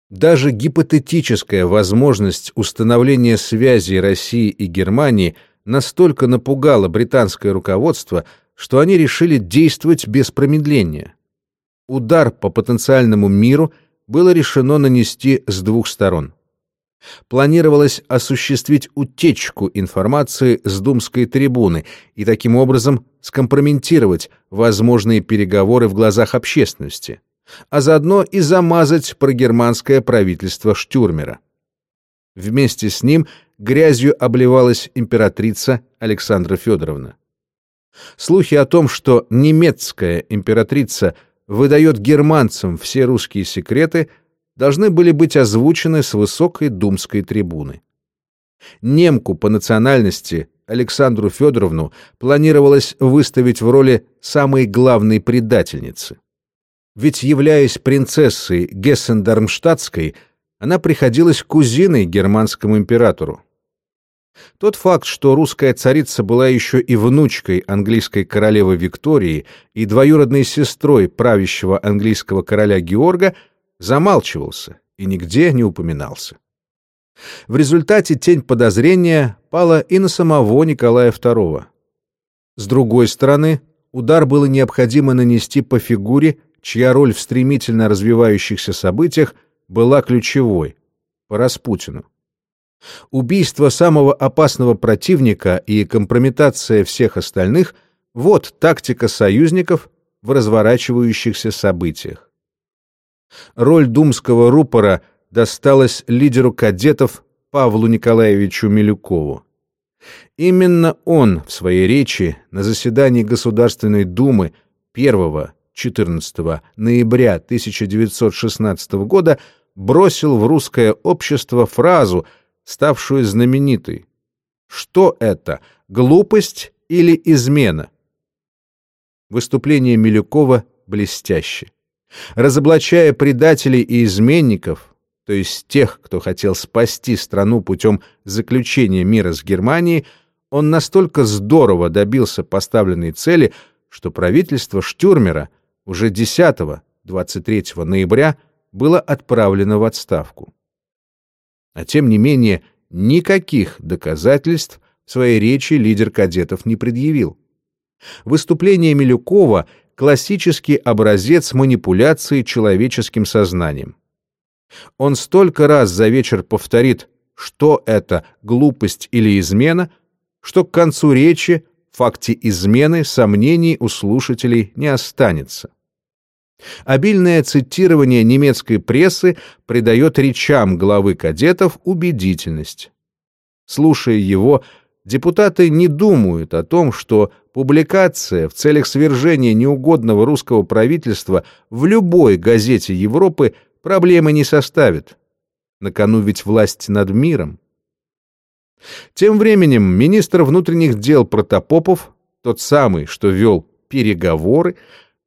Даже гипотетическая возможность установления связи России и Германии настолько напугала британское руководство, что они решили действовать без промедления. Удар по потенциальному миру было решено нанести с двух сторон. Планировалось осуществить утечку информации с думской трибуны и таким образом скомпрометировать возможные переговоры в глазах общественности, а заодно и замазать прогерманское правительство Штюрмера. Вместе с ним грязью обливалась императрица Александра Федоровна. Слухи о том, что немецкая императрица выдает германцам все русские секреты, должны были быть озвучены с высокой думской трибуны. Немку по национальности Александру Федоровну планировалось выставить в роли самой главной предательницы. Ведь, являясь принцессой Гессен-Дармштадтской, она приходилась кузиной германскому императору. Тот факт, что русская царица была еще и внучкой английской королевы Виктории и двоюродной сестрой правящего английского короля Георга, замалчивался и нигде не упоминался. В результате тень подозрения пала и на самого Николая II. С другой стороны, удар было необходимо нанести по фигуре, чья роль в стремительно развивающихся событиях была ключевой — по Распутину. Убийство самого опасного противника и компрометация всех остальных — вот тактика союзников в разворачивающихся событиях. Роль думского рупора досталась лидеру кадетов Павлу Николаевичу Милюкову. Именно он в своей речи на заседании Государственной Думы 1-14 ноября 1916 года бросил в русское общество фразу — ставшую знаменитой. Что это, глупость или измена? Выступление Милюкова блестяще. Разоблачая предателей и изменников, то есть тех, кто хотел спасти страну путем заключения мира с Германией, он настолько здорово добился поставленной цели, что правительство Штюрмера уже 10-23 ноября было отправлено в отставку. А тем не менее, никаких доказательств своей речи лидер кадетов не предъявил. Выступление Милюкова — классический образец манипуляции человеческим сознанием. Он столько раз за вечер повторит, что это глупость или измена, что к концу речи факте измены сомнений у слушателей не останется. Обильное цитирование немецкой прессы придает речам главы кадетов убедительность. Слушая его, депутаты не думают о том, что публикация в целях свержения неугодного русского правительства в любой газете Европы проблемы не составит. На кону ведь власть над миром. Тем временем министр внутренних дел Протопопов, тот самый, что вел переговоры,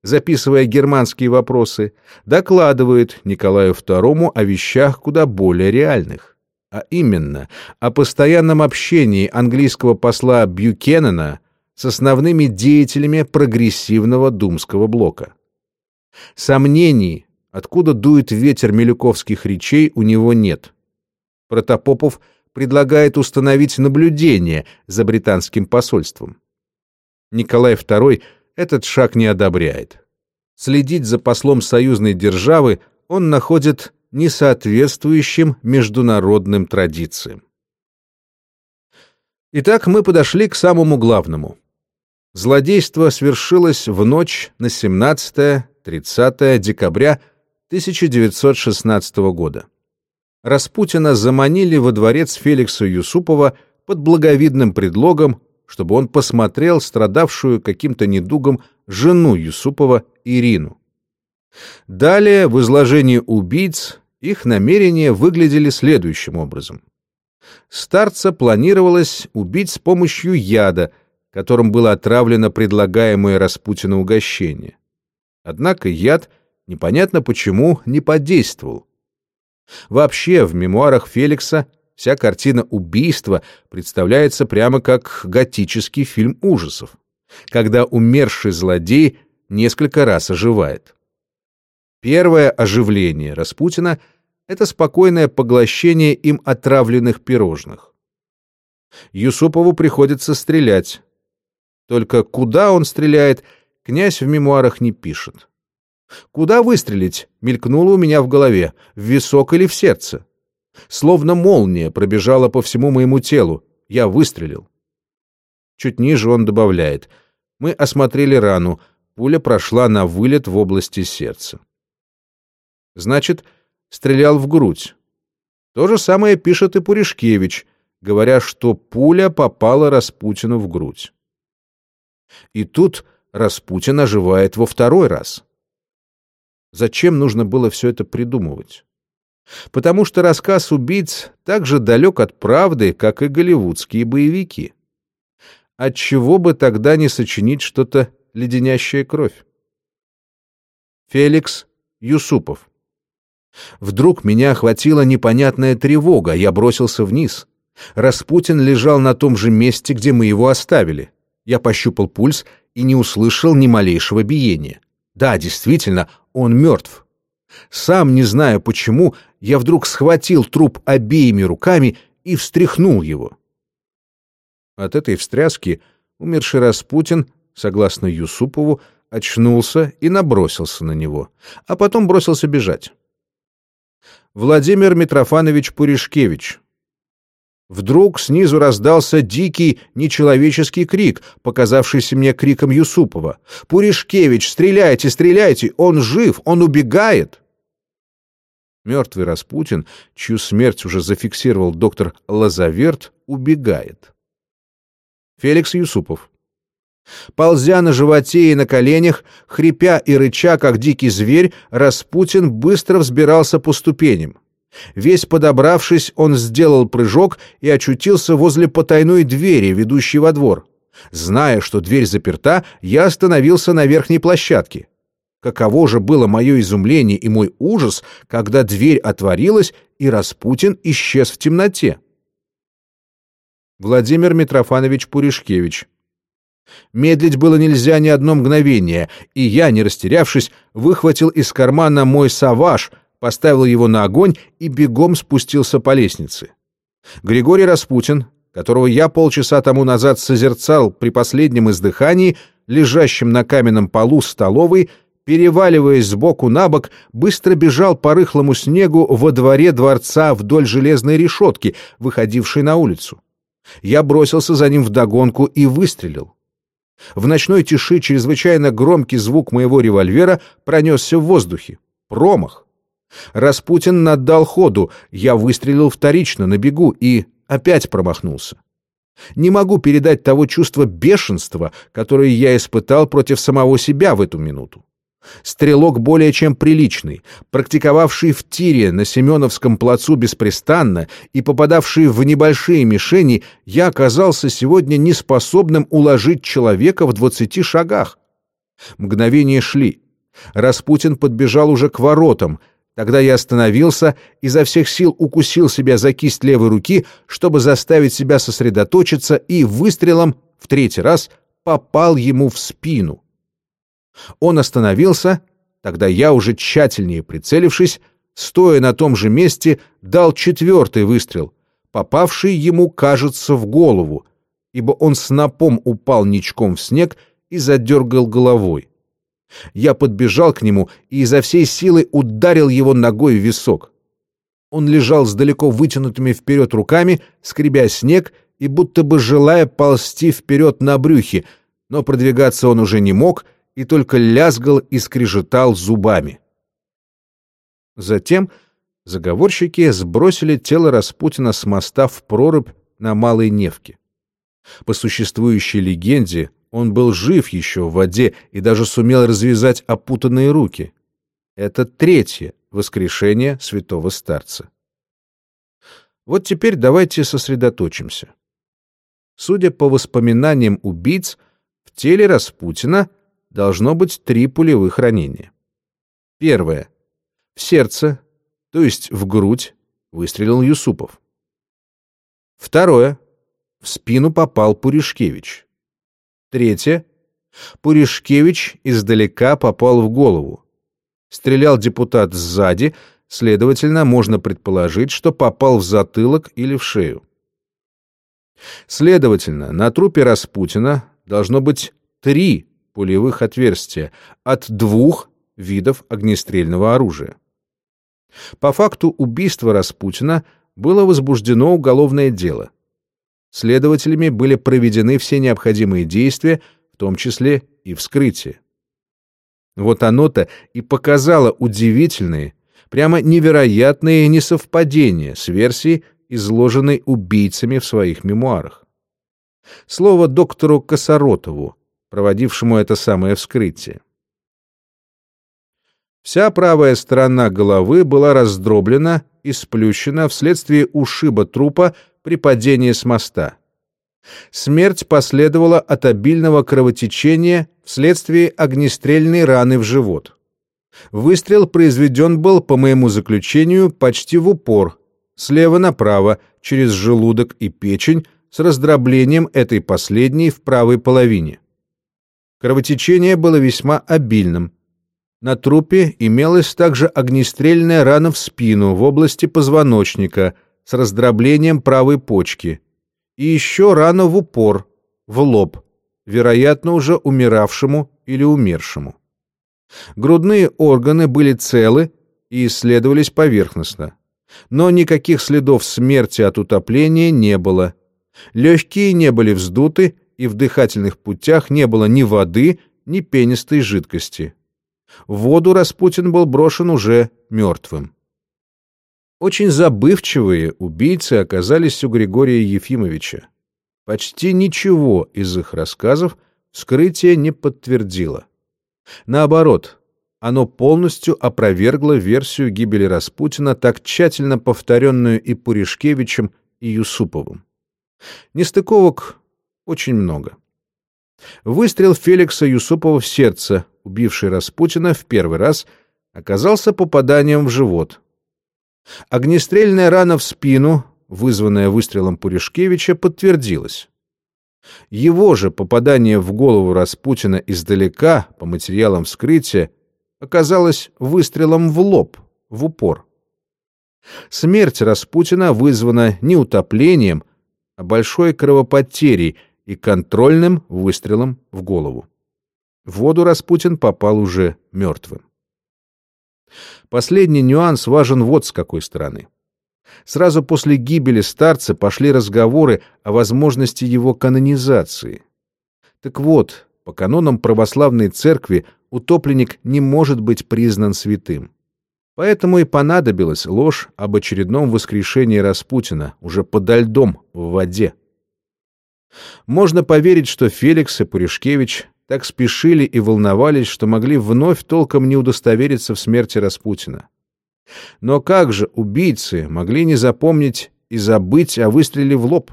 записывая германские вопросы, докладывает Николаю II о вещах куда более реальных, а именно о постоянном общении английского посла Бьюкеннена с основными деятелями прогрессивного думского блока. Сомнений, откуда дует ветер милюковских речей, у него нет. Протопопов предлагает установить наблюдение за британским посольством. Николай II – этот шаг не одобряет. Следить за послом союзной державы он находит несоответствующим международным традициям. Итак, мы подошли к самому главному. Злодейство свершилось в ночь на 17-30 декабря 1916 года. Распутина заманили во дворец Феликса Юсупова под благовидным предлогом чтобы он посмотрел страдавшую каким-то недугом жену Юсупова Ирину. Далее в изложении убийц их намерения выглядели следующим образом. Старца планировалось убить с помощью яда, которым было отравлено предлагаемое Распутину угощение. Однако яд, непонятно почему, не подействовал. Вообще, в мемуарах Феликса Вся картина убийства представляется прямо как готический фильм ужасов, когда умерший злодей несколько раз оживает. Первое оживление Распутина — это спокойное поглощение им отравленных пирожных. Юсупову приходится стрелять. Только куда он стреляет, князь в мемуарах не пишет. Куда выстрелить, мелькнуло у меня в голове, в висок или в сердце. Словно молния пробежала по всему моему телу. Я выстрелил. Чуть ниже он добавляет. Мы осмотрели рану. Пуля прошла на вылет в области сердца. Значит, стрелял в грудь. То же самое пишет и Пуришкевич, говоря, что пуля попала Распутину в грудь. И тут Распутин оживает во второй раз. Зачем нужно было все это придумывать? потому что рассказ убийц так же далек от правды, как и голливудские боевики. Отчего бы тогда не сочинить что-то леденящее кровь? Феликс Юсупов. Вдруг меня охватила непонятная тревога, я бросился вниз. Распутин лежал на том же месте, где мы его оставили. Я пощупал пульс и не услышал ни малейшего биения. Да, действительно, он мертв. Сам не знаю почему, я вдруг схватил труп обеими руками и встряхнул его. От этой встряски умерший Распутин, согласно Юсупову, очнулся и набросился на него, а потом бросился бежать. Владимир Митрофанович Пуришкевич. Вдруг снизу раздался дикий, нечеловеческий крик, показавшийся мне криком Юсупова. «Пуришкевич, стреляйте, стреляйте! Он жив! Он убегает!» Мертвый Распутин, чью смерть уже зафиксировал доктор Лазаверт, убегает. Феликс Юсупов. Ползя на животе и на коленях, хрипя и рыча, как дикий зверь, Распутин быстро взбирался по ступеням. Весь подобравшись, он сделал прыжок и очутился возле потайной двери, ведущей во двор. Зная, что дверь заперта, я остановился на верхней площадке. Каково же было мое изумление и мой ужас, когда дверь отворилась, и Распутин исчез в темноте. Владимир Митрофанович Пуришкевич. Медлить было нельзя ни одно мгновение, и я, не растерявшись, выхватил из кармана мой саваж, поставил его на огонь и бегом спустился по лестнице. Григорий Распутин, которого я полчаса тому назад созерцал при последнем издыхании, лежащем на каменном полу столовой, переваливаясь сбоку на бок, быстро бежал по рыхлому снегу во дворе дворца вдоль железной решетки, выходившей на улицу. Я бросился за ним вдогонку и выстрелил. В ночной тиши чрезвычайно громкий звук моего револьвера пронесся в воздухе. Промах. Распутин наддал ходу, я выстрелил вторично на бегу и опять промахнулся. Не могу передать того чувства бешенства, которое я испытал против самого себя в эту минуту. Стрелок более чем приличный, практиковавший в тире на Семеновском плацу беспрестанно и попадавший в небольшие мишени, я оказался сегодня неспособным уложить человека в двадцати шагах. Мгновения шли. Распутин подбежал уже к воротам. Тогда я остановился, изо всех сил укусил себя за кисть левой руки, чтобы заставить себя сосредоточиться, и выстрелом в третий раз попал ему в спину. Он остановился, тогда я, уже тщательнее прицелившись, стоя на том же месте, дал четвертый выстрел, попавший ему, кажется, в голову, ибо он снопом упал ничком в снег и задергал головой. Я подбежал к нему и изо всей силы ударил его ногой в висок. Он лежал с далеко вытянутыми вперед руками, скребя снег и будто бы желая ползти вперед на брюхе, но продвигаться он уже не мог — и только лязгал и скрежетал зубами. Затем заговорщики сбросили тело Распутина с моста в прорубь на Малой Невке. По существующей легенде, он был жив еще в воде и даже сумел развязать опутанные руки. Это третье воскрешение святого старца. Вот теперь давайте сосредоточимся. Судя по воспоминаниям убийц, в теле Распутина должно быть три пулевых ранения. Первое. В сердце, то есть в грудь, выстрелил Юсупов. Второе. В спину попал Пуришкевич. Третье. Пуришкевич издалека попал в голову. Стрелял депутат сзади, следовательно, можно предположить, что попал в затылок или в шею. Следовательно, на трупе Распутина должно быть три пулевых отверстия от двух видов огнестрельного оружия. По факту убийства Распутина было возбуждено уголовное дело. Следователями были проведены все необходимые действия, в том числе и вскрытие. Вот оно-то и показало удивительные, прямо невероятные несовпадения с версией, изложенной убийцами в своих мемуарах. Слово доктору Косоротову, проводившему это самое вскрытие. Вся правая сторона головы была раздроблена и сплющена вследствие ушиба трупа при падении с моста. Смерть последовала от обильного кровотечения вследствие огнестрельной раны в живот. Выстрел произведен был, по моему заключению, почти в упор, слева направо, через желудок и печень, с раздроблением этой последней в правой половине. Кровотечение было весьма обильным. На трупе имелась также огнестрельная рана в спину в области позвоночника с раздроблением правой почки и еще рана в упор, в лоб, вероятно, уже умиравшему или умершему. Грудные органы были целы и исследовались поверхностно, но никаких следов смерти от утопления не было. Легкие не были вздуты и в дыхательных путях не было ни воды, ни пенистой жидкости. В воду Распутин был брошен уже мертвым. Очень забывчивые убийцы оказались у Григория Ефимовича. Почти ничего из их рассказов вскрытие не подтвердило. Наоборот, оно полностью опровергло версию гибели Распутина, так тщательно повторенную и Пуришкевичем, и Юсуповым. Нестыковок очень много. Выстрел Феликса Юсупова в сердце, убивший Распутина в первый раз, оказался попаданием в живот. Огнестрельная рана в спину, вызванная выстрелом Пуришкевича, подтвердилась. Его же попадание в голову Распутина издалека, по материалам вскрытия, оказалось выстрелом в лоб, в упор. Смерть Распутина вызвана не утоплением, а большой кровопотерей – и контрольным выстрелом в голову. В воду Распутин попал уже мертвым. Последний нюанс важен вот с какой стороны. Сразу после гибели старца пошли разговоры о возможности его канонизации. Так вот, по канонам православной церкви утопленник не может быть признан святым. Поэтому и понадобилась ложь об очередном воскрешении Распутина уже подо льдом в воде. Можно поверить, что Феликс и Пуришкевич так спешили и волновались, что могли вновь толком не удостовериться в смерти Распутина. Но как же убийцы могли не запомнить и забыть о выстреле в лоб?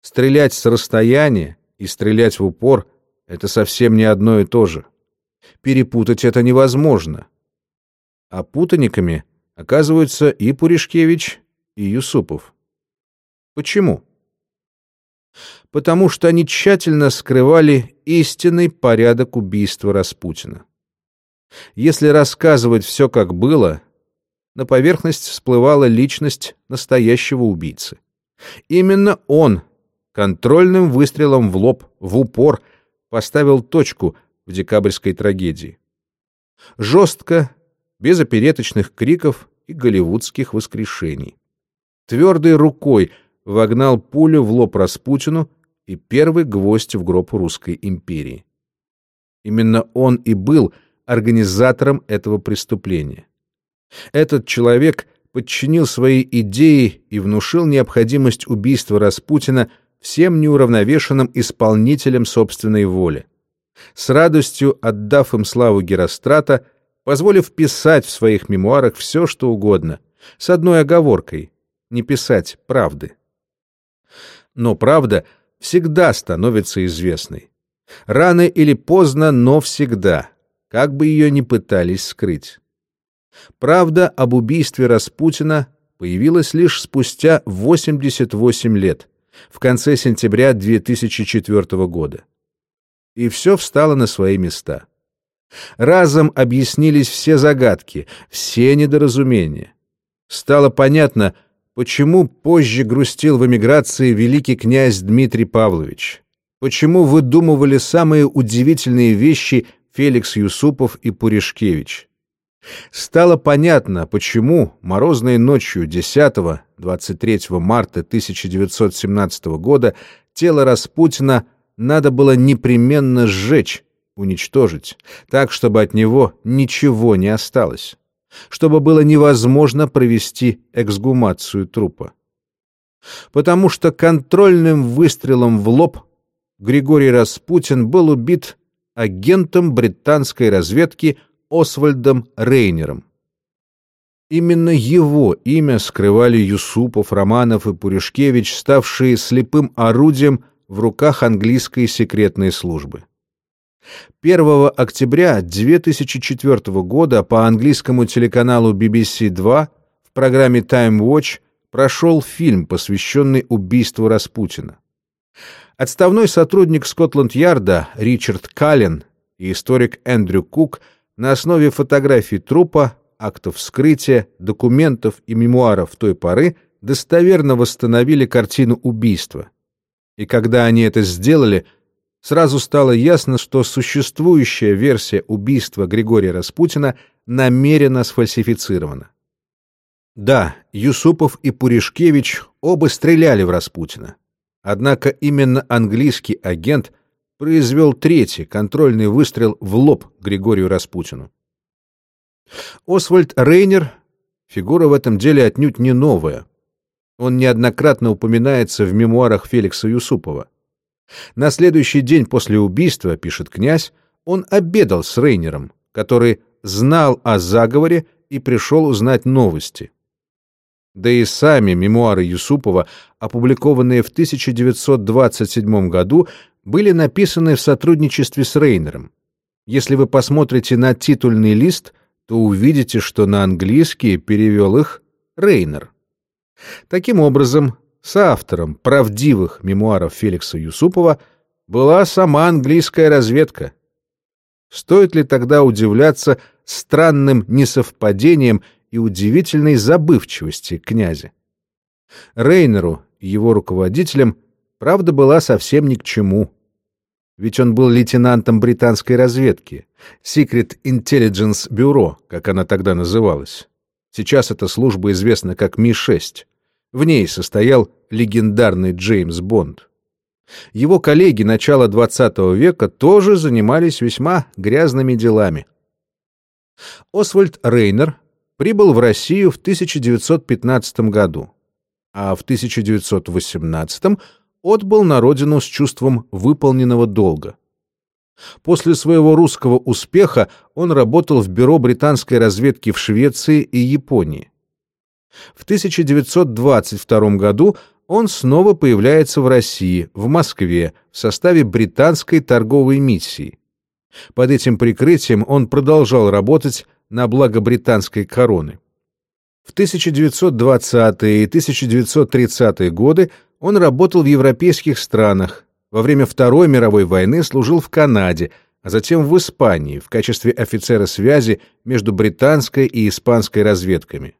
Стрелять с расстояния и стрелять в упор — это совсем не одно и то же. Перепутать это невозможно. А путаниками оказываются и Пуришкевич, и Юсупов. Почему? Потому что они тщательно скрывали истинный порядок убийства Распутина. Если рассказывать все как было — на поверхность всплывала личность настоящего убийцы. Именно он контрольным выстрелом в лоб, в упор, поставил точку в декабрьской трагедии. Жестко, без опереточных криков и голливудских воскрешений. Твердой рукой вогнал пулю в лоб Распутину и первый гвоздь в гроб русской империи. Именно он и был организатором этого преступления. Этот человек подчинил свои идеи и внушил необходимость убийства Распутина всем неуравновешенным исполнителям собственной воли. С радостью отдав им славу Герострата, позволив писать в своих мемуарах все, что угодно, с одной оговоркой — не писать правды. Но правда всегда становится известной. Рано или поздно, но всегда, как бы ее ни пытались скрыть. Правда об убийстве Распутина появилась лишь спустя 88 лет, в конце сентября 2004 года. И все встало на свои места. Разом объяснились все загадки, все недоразумения. Стало понятно, почему позже грустил в эмиграции великий князь Дмитрий Павлович, почему выдумывали самые удивительные вещи Феликс Юсупов и Пуришкевич. Стало понятно, почему морозной ночью 10-23 марта 1917 года тело Распутина надо было непременно сжечь, уничтожить, так, чтобы от него ничего не осталось, чтобы было невозможно провести эксгумацию трупа. Потому что контрольным выстрелом в лоб Григорий Распутин был убит агентом британской разведки Освальдом Рейнером. Именно его имя скрывали Юсупов, Романов и Пуришкевич, ставшие слепым орудием в руках английской секретной службы. 1 октября 2004 года по английскому телеканалу BBC 2 в программе Time Watch прошел фильм, посвященный убийству Распутина. Отставной сотрудник Скотланд-Ярда Ричард Каллен и историк Эндрю Кук – на основе фотографий трупа, актов вскрытия, документов и мемуаров той поры достоверно восстановили картину убийства. И когда они это сделали, сразу стало ясно, что существующая версия убийства Григория Распутина намеренно сфальсифицирована. Да, Юсупов и Пуришкевич оба стреляли в Распутина. Однако именно английский агент – произвел третий контрольный выстрел в лоб Григорию Распутину. Освальд Рейнер — фигура в этом деле отнюдь не новая. Он неоднократно упоминается в мемуарах Феликса Юсупова. На следующий день после убийства, пишет князь, он обедал с Рейнером, который знал о заговоре и пришел узнать новости. Да и сами мемуары Юсупова, опубликованные в 1927 году, были написаны в сотрудничестве с Рейнером. Если вы посмотрите на титульный лист, то увидите, что на английский перевел их Рейнер. Таким образом, соавтором правдивых мемуаров Феликса Юсупова была сама английская разведка. Стоит ли тогда удивляться странным несовпадениям и удивительной забывчивости князя? Рейнеру его руководителям правда была совсем ни к чему. ведь он был лейтенантом британской разведки, Secret Intelligence Bureau, как она тогда называлась. Сейчас эта служба известна как Ми-6. В ней состоял легендарный Джеймс Бонд. Его коллеги начала XX века тоже занимались весьма грязными делами. Освальд Рейнер прибыл в Россию в 1915 году, а в 1918 отбыл на родину с чувством выполненного долга. После своего русского успеха он работал в бюро британской разведки в Швеции и Японии. В 1922 году он снова появляется в России, в Москве, в составе британской торговой миссии. Под этим прикрытием он продолжал работать на благо британской короны. В 1920-е и 1930-е годы он работал в европейских странах, во время Второй мировой войны служил в Канаде, а затем в Испании в качестве офицера связи между британской и испанской разведками.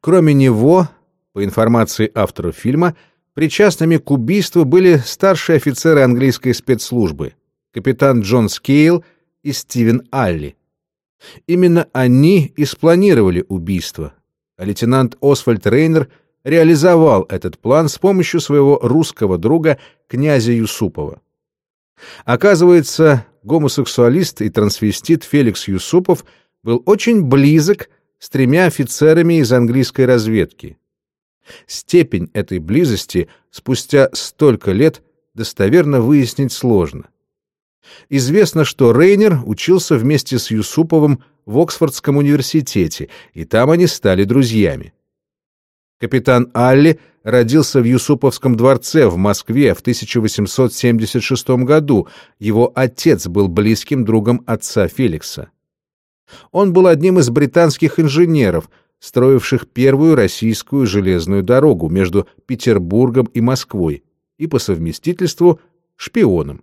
Кроме него, по информации авторов фильма, причастными к убийству были старшие офицеры английской спецслужбы, капитан Джон Скейл и Стивен Алли. Именно они и спланировали убийство, а лейтенант Освальд Рейнер реализовал этот план с помощью своего русского друга князя Юсупова. Оказывается, гомосексуалист и трансвестит Феликс Юсупов был очень близок с тремя офицерами из английской разведки. Степень этой близости спустя столько лет достоверно выяснить сложно. Известно, что Рейнер учился вместе с Юсуповым в Оксфордском университете, и там они стали друзьями. Капитан Алли родился в Юсуповском дворце в Москве в 1876 году. Его отец был близким другом отца Феликса. Он был одним из британских инженеров, строивших первую российскую железную дорогу между Петербургом и Москвой, и по совместительству шпионом.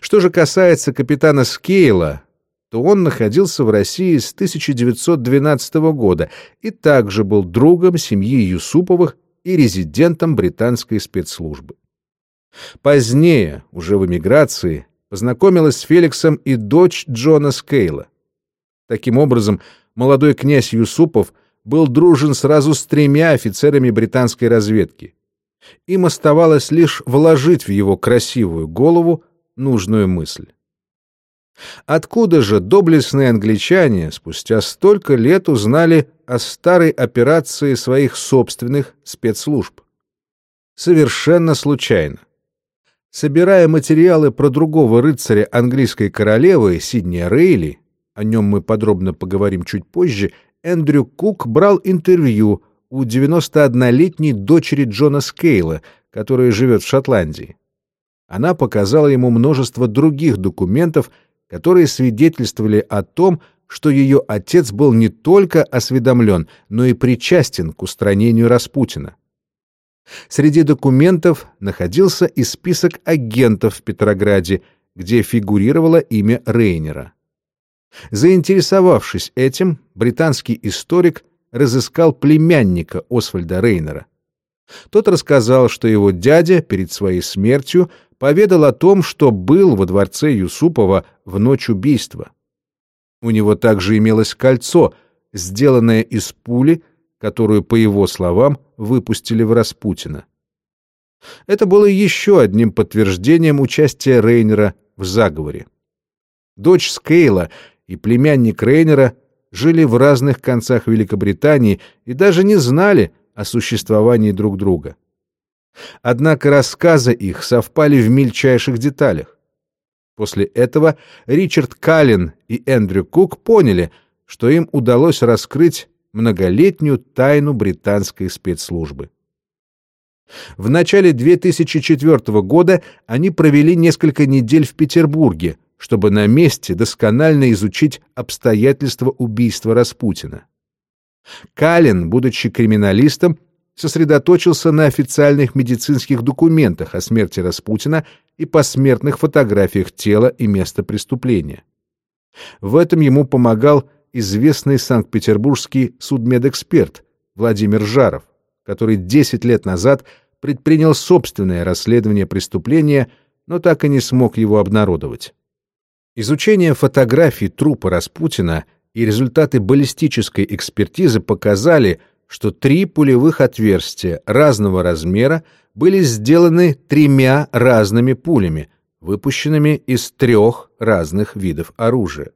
Что же касается капитана Скейла, то он находился в России с 1912 года и также был другом семьи Юсуповых и резидентом британской спецслужбы. Позднее, уже в эмиграции, познакомилась с Феликсом и дочь Джона Скейла. Таким образом, молодой князь Юсупов был дружен сразу с тремя офицерами британской разведки. Им оставалось лишь вложить в его красивую голову нужную мысль. Откуда же доблестные англичане спустя столько лет узнали о старой операции своих собственных спецслужб? Совершенно случайно. Собирая материалы про другого рыцаря английской королевы Сиднея Рейли, о нем мы подробно поговорим чуть позже, Эндрю Кук брал интервью у 91-летней дочери Джона Скейла, которая живет в Шотландии. Она показала ему множество других документов, которые свидетельствовали о том, что ее отец был не только осведомлен, но и причастен к устранению Распутина. Среди документов находился и список агентов в Петрограде, где фигурировало имя Рейнера. Заинтересовавшись этим, британский историк разыскал племянника Освальда Рейнера. Тот рассказал, что его дядя перед своей смертью поведал о том, что был во дворце Юсупова в ночь убийства. У него также имелось кольцо, сделанное из пули, которую, по его словам, выпустили в Распутина. Это было еще одним подтверждением участия Рейнера в заговоре. Дочь Скейла и племянник Рейнера жили в разных концах Великобритании и даже не знали о существовании друг друга. Однако рассказы их совпали в мельчайших деталях. После этого Ричард Каллен и Эндрю Кук поняли, что им удалось раскрыть многолетнюю тайну британской спецслужбы. В начале 2004 года они провели несколько недель в Петербурге, чтобы на месте досконально изучить обстоятельства убийства Распутина. Каллен, будучи криминалистом, сосредоточился на официальных медицинских документах о смерти Распутина и посмертных фотографиях тела и места преступления. В этом ему помогал известный санкт-петербургский судмедэксперт Владимир Жаров, который 10 лет назад предпринял собственное расследование преступления но так и не смог его обнародовать. Изучение фотографий трупа Распутина и результаты баллистической экспертизы показали, что три пулевых отверстия разного размера были сделаны тремя разными пулями, выпущенными из трех разных видов оружия.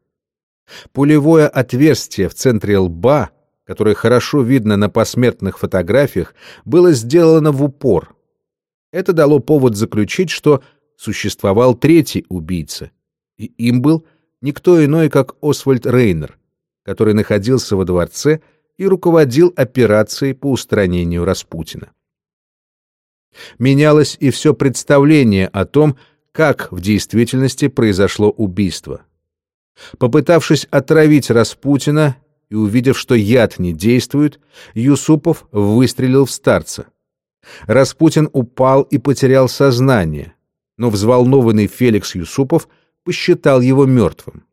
Пулевое отверстие в центре лба, которое хорошо видно на посмертных фотографиях, было сделано в упор. Это дало повод заключить, что существовал третий убийца, и им был никто иной, как Освальд Рейнер, который находился во дворце и руководил операцией по устранению Распутина. Менялось и все представление о том, как в действительности произошло убийство. Попытавшись отравить Распутина и увидев, что яд не действует, Юсупов выстрелил в старца. Распутин упал и потерял сознание, но взволнованный Феликс Юсупов посчитал его мертвым.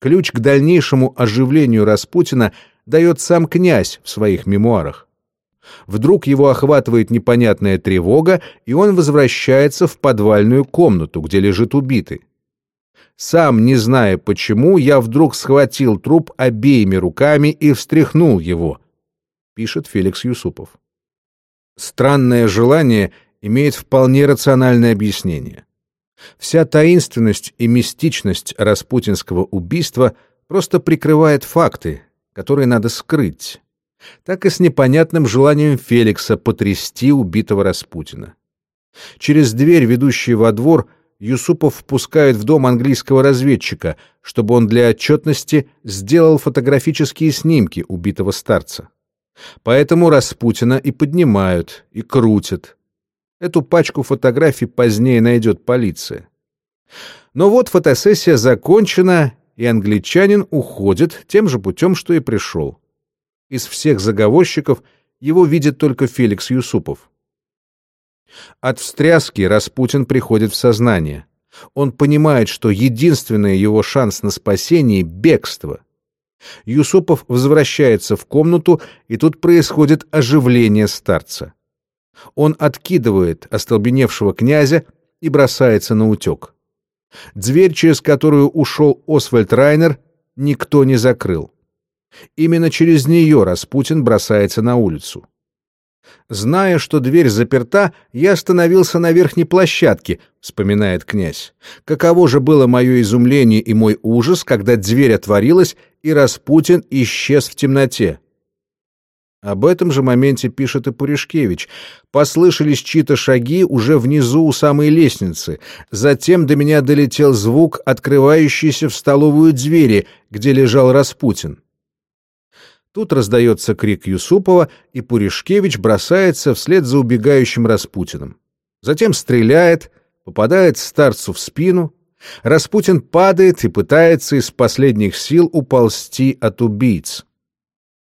Ключ к дальнейшему оживлению Распутина дает сам князь в своих мемуарах. Вдруг его охватывает непонятная тревога, и он возвращается в подвальную комнату, где лежит убитый. Сам, не зная почему, я вдруг схватил труп обеими руками и встряхнул его, пишет Феликс Юсупов. Странное желание имеет вполне рациональное объяснение. Вся таинственность и мистичность распутинского убийства просто прикрывает факты, которые надо скрыть. Так и с непонятным желанием Феликса потрясти убитого Распутина. Через дверь, ведущую во двор, Юсупов впускает в дом английского разведчика, чтобы он для отчетности сделал фотографические снимки убитого старца. Поэтому Распутина и поднимают, и крутят, Эту пачку фотографий позднее найдет полиция. Но вот фотосессия закончена, и англичанин уходит тем же путем, что и пришел. Из всех заговорщиков его видит только Феликс Юсупов. От встряски Распутин приходит в сознание. Он понимает, что единственный его шанс на спасение — бегство. Юсупов возвращается в комнату, и тут происходит оживление старца. Он откидывает остолбеневшего князя и бросается на утек. Дверь, через которую ушел Освальд Райнер, никто не закрыл. Именно через нее Распутин бросается на улицу. «Зная, что дверь заперта, я остановился на верхней площадке», — вспоминает князь. «Каково же было мое изумление и мой ужас, когда дверь отворилась, и Распутин исчез в темноте. Об этом же моменте пишет и Пуришкевич. Послышались чьи-то шаги уже внизу у самой лестницы. Затем до меня долетел звук, открывающийся в столовую двери, где лежал Распутин. Тут раздается крик Юсупова, и Пуришкевич бросается вслед за убегающим Распутиным. Затем стреляет, попадает старцу в спину. Распутин падает и пытается из последних сил уползти от убийц.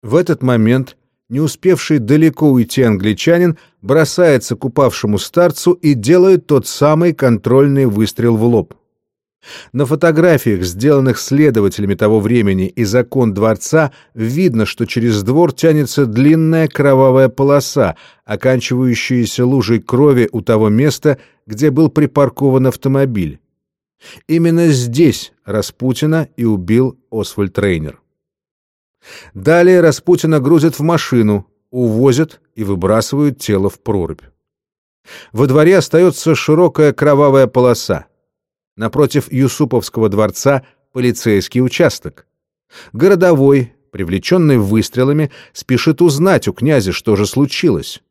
В этот момент не успевший далеко уйти англичанин бросается к упавшему старцу и делает тот самый контрольный выстрел в лоб. На фотографиях, сделанных следователями того времени из окон дворца, видно, что через двор тянется длинная кровавая полоса, оканчивающаяся лужей крови у того места, где был припаркован автомобиль. Именно здесь Распутина и убил Освальд Рейнер. Далее Распутина грузят в машину, увозят и выбрасывают тело в прорубь. Во дворе остается широкая кровавая полоса. Напротив Юсуповского дворца полицейский участок. Городовой, привлеченный выстрелами, спешит узнать у князя, что же случилось.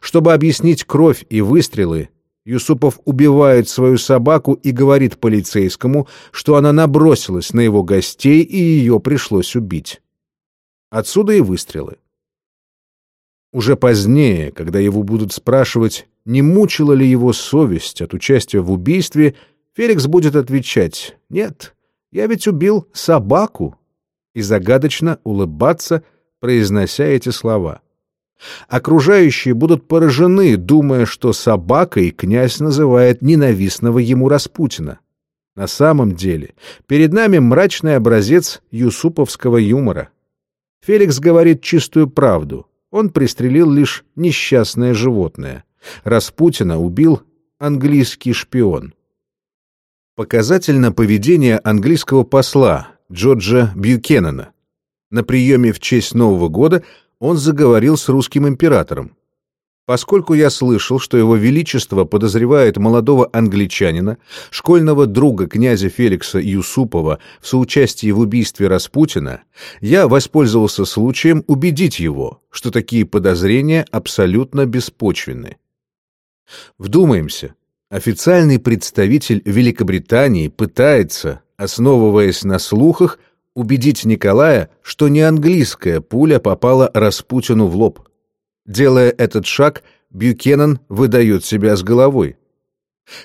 Чтобы объяснить кровь и выстрелы, Юсупов убивает свою собаку и говорит полицейскому, что она набросилась на его гостей и ее пришлось убить. Отсюда и выстрелы. Уже позднее, когда его будут спрашивать, не мучила ли его совесть от участия в убийстве, Феликс будет отвечать «Нет, я ведь убил собаку» и загадочно улыбаться, произнося эти слова. Окружающие будут поражены, думая, что собакой князь называет ненавистного ему Распутина. На самом деле, перед нами мрачный образец юсуповского юмора. Феликс говорит чистую правду. Он пристрелил лишь несчастное животное. Распутина убил английский шпион. Показательно поведение английского посла Джорджа Бьюкеннона. На приеме в честь Нового года он заговорил с русским императором. Поскольку я слышал, что его величество подозревает молодого англичанина, школьного друга князя Феликса Юсупова в соучастии в убийстве Распутина, я воспользовался случаем убедить его, что такие подозрения абсолютно беспочвенны. Вдумаемся, официальный представитель Великобритании пытается, основываясь на слухах, убедить Николая, что не английская пуля попала Распутину в лоб. Делая этот шаг, Бюкенен выдает себя с головой.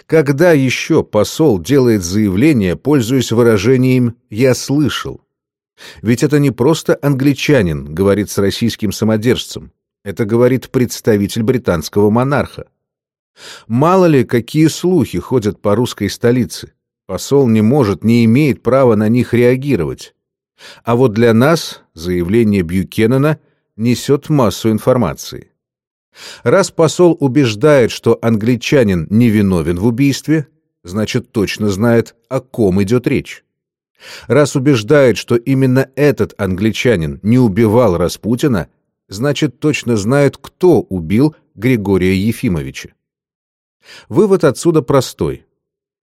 Когда еще посол делает заявление, пользуясь выражением «я слышал»? Ведь это не просто англичанин говорит с российским самодержцем. Это говорит представитель британского монарха. Мало ли, какие слухи ходят по русской столице. Посол не может, не имеет права на них реагировать. А вот для нас заявление Бьюкенена несет массу информации. Раз посол убеждает, что англичанин невиновен в убийстве, значит точно знает, о ком идет речь. Раз убеждает, что именно этот англичанин не убивал Распутина, значит точно знает, кто убил Григория Ефимовича. Вывод отсюда простой.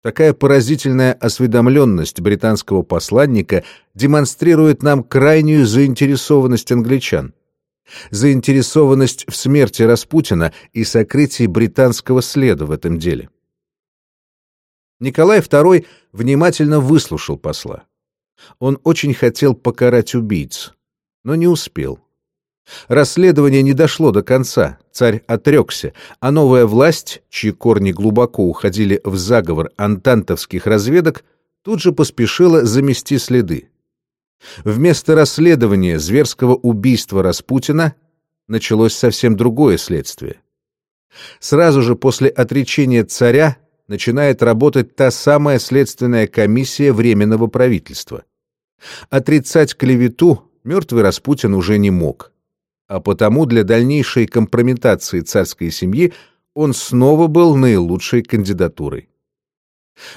Такая поразительная осведомленность британского посланника демонстрирует нам крайнюю заинтересованность англичан. Заинтересованность в смерти Распутина и сокрытии британского следа в этом деле. Николай II внимательно выслушал посла. Он очень хотел покарать убийц, но не успел. Расследование не дошло до конца, царь отрекся, а новая власть, чьи корни глубоко уходили в заговор антантовских разведок, тут же поспешила замести следы. Вместо расследования зверского убийства Распутина началось совсем другое следствие. Сразу же после отречения царя начинает работать та самая следственная комиссия Временного правительства. Отрицать клевету мертвый Распутин уже не мог а потому для дальнейшей компрометации царской семьи он снова был наилучшей кандидатурой.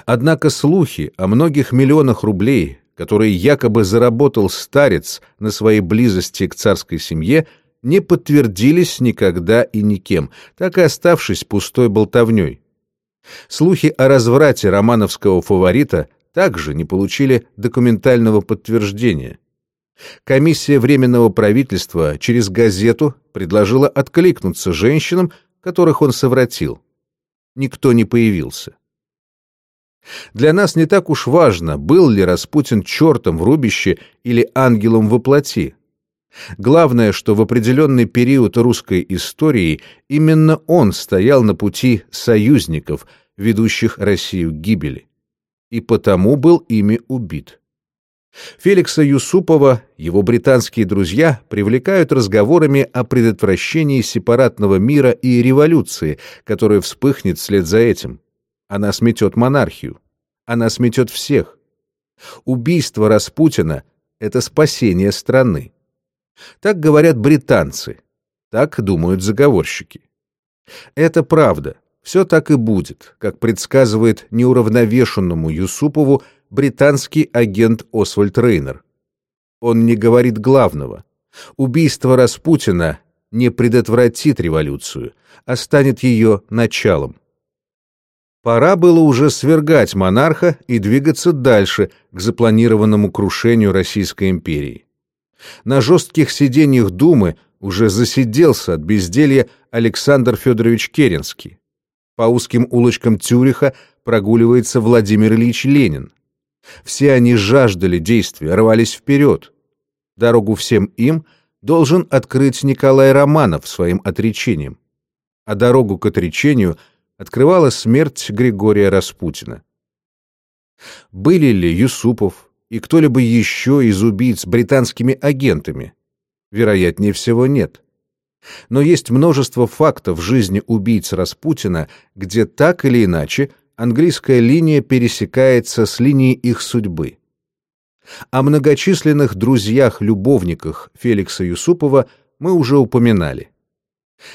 Однако слухи о многих миллионах рублей, которые якобы заработал старец на своей близости к царской семье, не подтвердились никогда и никем, так и оставшись пустой болтовней. Слухи о разврате романовского фаворита также не получили документального подтверждения. Комиссия Временного правительства через газету предложила откликнуться женщинам, которых он совратил. Никто не появился. Для нас не так уж важно, был ли Распутин чертом в рубище или ангелом во плоти. Главное, что в определенный период русской истории именно он стоял на пути союзников, ведущих Россию к гибели, и потому был ими убит. Феликса Юсупова его британские друзья привлекают разговорами о предотвращении сепаратного мира и революции, которая вспыхнет вслед за этим. Она сметет монархию. Она сметет всех. Убийство Распутина — это спасение страны. Так говорят британцы. Так думают заговорщики. Это правда. Все так и будет, как предсказывает неуравновешенному Юсупову британский агент Освальд Рейнер. Он не говорит главного. Убийство Распутина не предотвратит революцию, а станет ее началом. Пора было уже свергать монарха и двигаться дальше к запланированному крушению Российской империи. На жестких сиденьях Думы уже засиделся от безделья Александр Федорович Керенский. По узким улочкам Тюриха прогуливается Владимир Ильич Ленин. Все они жаждали действия, рвались вперед. Дорогу всем им должен открыть Николай Романов своим отречением. А дорогу к отречению открывала смерть Григория Распутина. Были ли Юсупов и кто-либо еще из убийц британскими агентами? Вероятнее всего, нет. Но есть множество фактов в жизни убийц Распутина, где так или иначе английская линия пересекается с линией их судьбы. О многочисленных друзьях-любовниках Феликса Юсупова мы уже упоминали.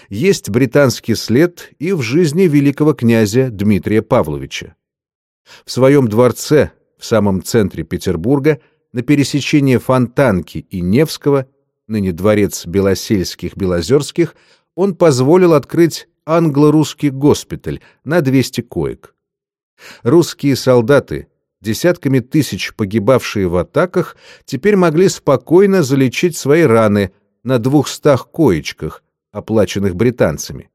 Есть британский след и в жизни великого князя Дмитрия Павловича. В своем дворце в самом центре Петербурга на пересечении Фонтанки и Невского, ныне дворец Белосельских-Белозерских, он позволил открыть англо-русский госпиталь на 200 коек. Русские солдаты, десятками тысяч погибавшие в атаках, теперь могли спокойно залечить свои раны на двухстах коечках, оплаченных британцами.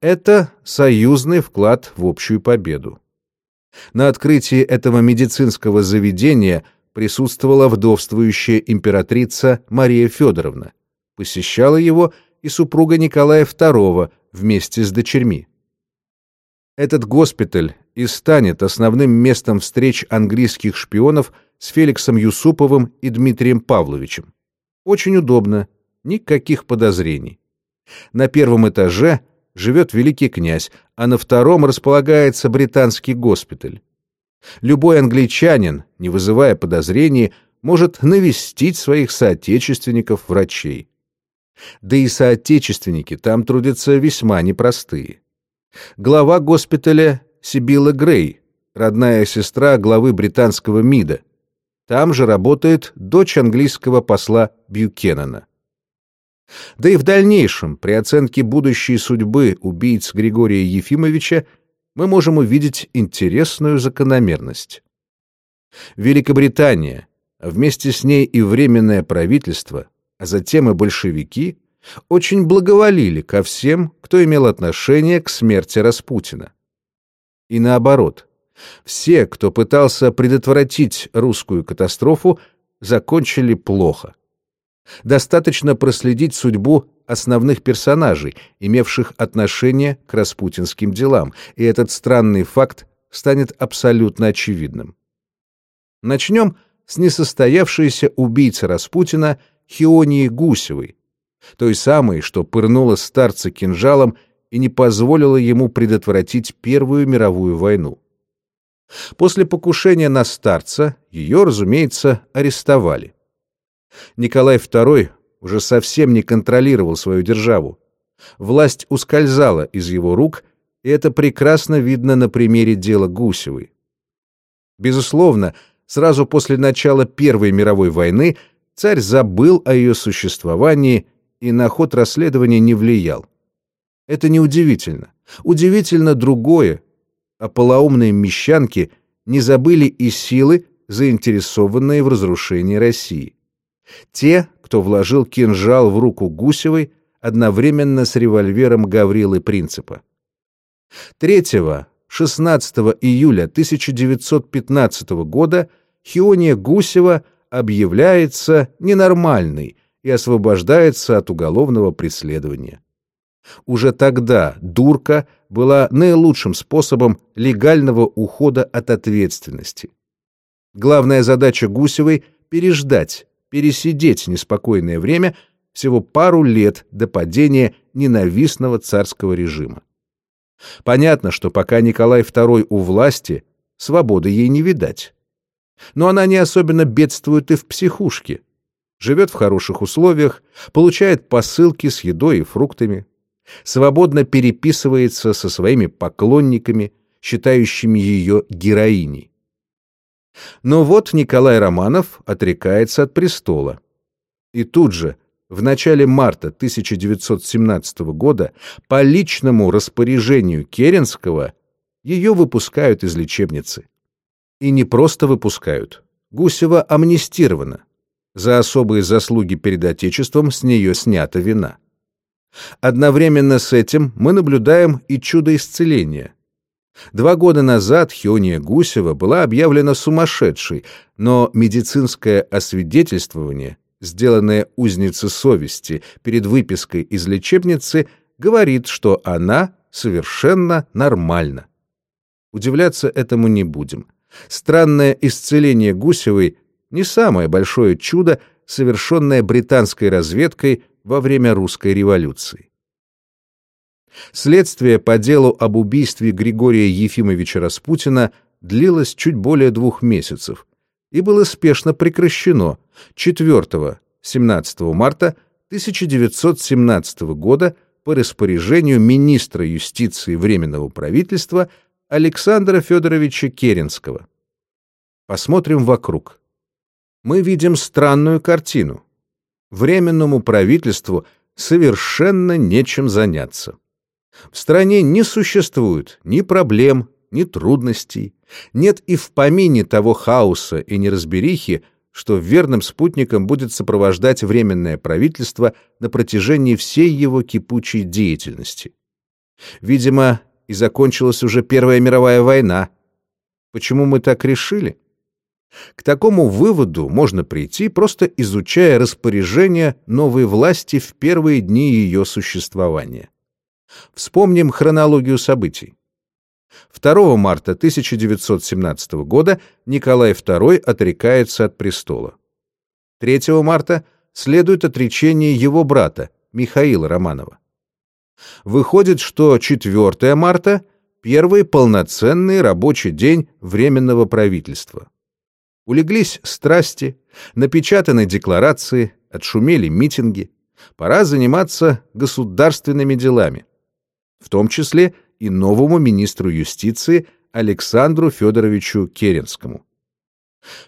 Это союзный вклад в общую победу. На открытии этого медицинского заведения присутствовала вдовствующая императрица Мария Федоровна, посещала его и супруга Николая II вместе с дочерьми. Этот госпиталь и станет основным местом встреч английских шпионов с Феликсом Юсуповым и Дмитрием Павловичем. Очень удобно, никаких подозрений. На первом этаже живет великий князь, а на втором располагается британский госпиталь. Любой англичанин, не вызывая подозрений, может навестить своих соотечественников-врачей. Да и соотечественники там трудятся весьма непростые. Глава госпиталя Сибила Грей, родная сестра главы британского МИДа. Там же работает дочь английского посла Бьюкеннона. Да и в дальнейшем, при оценке будущей судьбы убийц Григория Ефимовича, мы можем увидеть интересную закономерность. Великобритания, вместе с ней и Временное правительство, а затем и большевики, очень благоволили ко всем, кто имел отношение к смерти Распутина. И наоборот, все, кто пытался предотвратить русскую катастрофу, закончили плохо. Достаточно проследить судьбу основных персонажей, имевших отношение к распутинским делам, и этот странный факт станет абсолютно очевидным. Начнем с несостоявшейся убийцы Распутина Хионии Гусевой, той самой, что пырнула старца кинжалом и не позволила ему предотвратить Первую мировую войну. После покушения на старца ее, разумеется, арестовали. Николай II уже совсем не контролировал свою державу. Власть ускользала из его рук, и это прекрасно видно на примере дела Гусевой. Безусловно, сразу после начала Первой мировой войны царь забыл о ее существовании и на ход расследования не влиял. Это неудивительно. Удивительно другое. А полоумные мещанки не забыли и силы, заинтересованные в разрушении России. Те, кто вложил кинжал в руку Гусевой одновременно с револьвером Гаврилы Принципа. 3-16 июля 1915 года Хиония Гусева объявляется ненормальной и освобождается от уголовного преследования. Уже тогда дурка была наилучшим способом легального ухода от ответственности. Главная задача Гусевой — переждать, пересидеть неспокойное время всего пару лет до падения ненавистного царского режима. Понятно, что пока Николай II у власти, свободы ей не видать. Но она не особенно бедствует и в психушке. Живет в хороших условиях, получает посылки с едой и фруктами, свободно переписывается со своими поклонниками, считающими ее героиней. Но вот Николай Романов отрекается от престола. И тут же, в начале марта 1917 года, по личному распоряжению Керенского, ее выпускают из лечебницы. И не просто выпускают. Гусева амнистирована. За особые заслуги перед Отечеством с нее снята вина. Одновременно с этим мы наблюдаем и чудо исцеления – Два года назад Хиония Гусева была объявлена сумасшедшей, но медицинское освидетельствование, сделанное узнице совести перед выпиской из лечебницы, говорит, что она совершенно нормальна. Удивляться этому не будем. Странное исцеление Гусевой не самое большое чудо, совершенное британской разведкой во время русской революции. Следствие по делу об убийстве Григория Ефимовича Распутина длилось чуть более двух месяцев и было спешно прекращено 4-17 марта 1917 года по по распоряжению министра юстиции Временного правительства Александра Федоровича Керенского. Посмотрим вокруг. Мы видим странную картину. Временному правительству совершенно нечем заняться. В стране не существует ни проблем, ни трудностей, нет и в помине того хаоса и неразберихи, что верным спутником будет сопровождать Временное правительство на протяжении всей его кипучей деятельности. Видимо, и закончилась уже Первая мировая война. Почему мы так решили? К такому выводу можно прийти, просто изучая распоряжения новой власти в первые дни ее существования. Вспомним хронологию событий. 2 марта 1917 года Николай II отрекается от престола. 3 марта следует отречение его брата Михаила Романова. Выходит, что 4 марта — первый полноценный рабочий день Временного правительства. Улеглись страсти, напечатаны декларации, отшумели митинги. Пора заниматься государственными делами, в том числе и новому министру юстиции Александру Федоровичу Керенскому.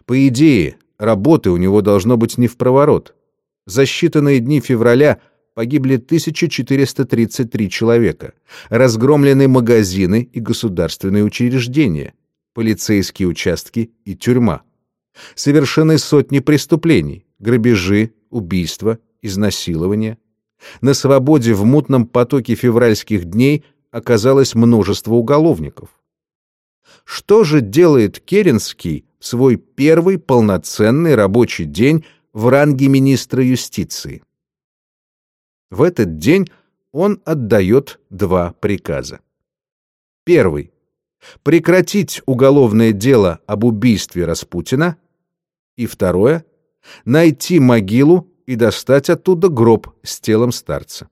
По идее, работы у него должно быть не в проворот. За считанные дни февраля погибли 1433 человека, разгромлены магазины и государственные учреждения, полицейские участки и тюрьма. Совершены сотни преступлений, грабежи, убийства, изнасилования. На свободе в мутном потоке февральских дней оказалось множество уголовников. Что же делает Керенский в свой первый полноценный рабочий день в ранге министра юстиции? В этот день он отдает два приказа. Первый — прекратить уголовное дело об убийстве Распутина, и второе — найти могилу и достать оттуда гроб с телом старца.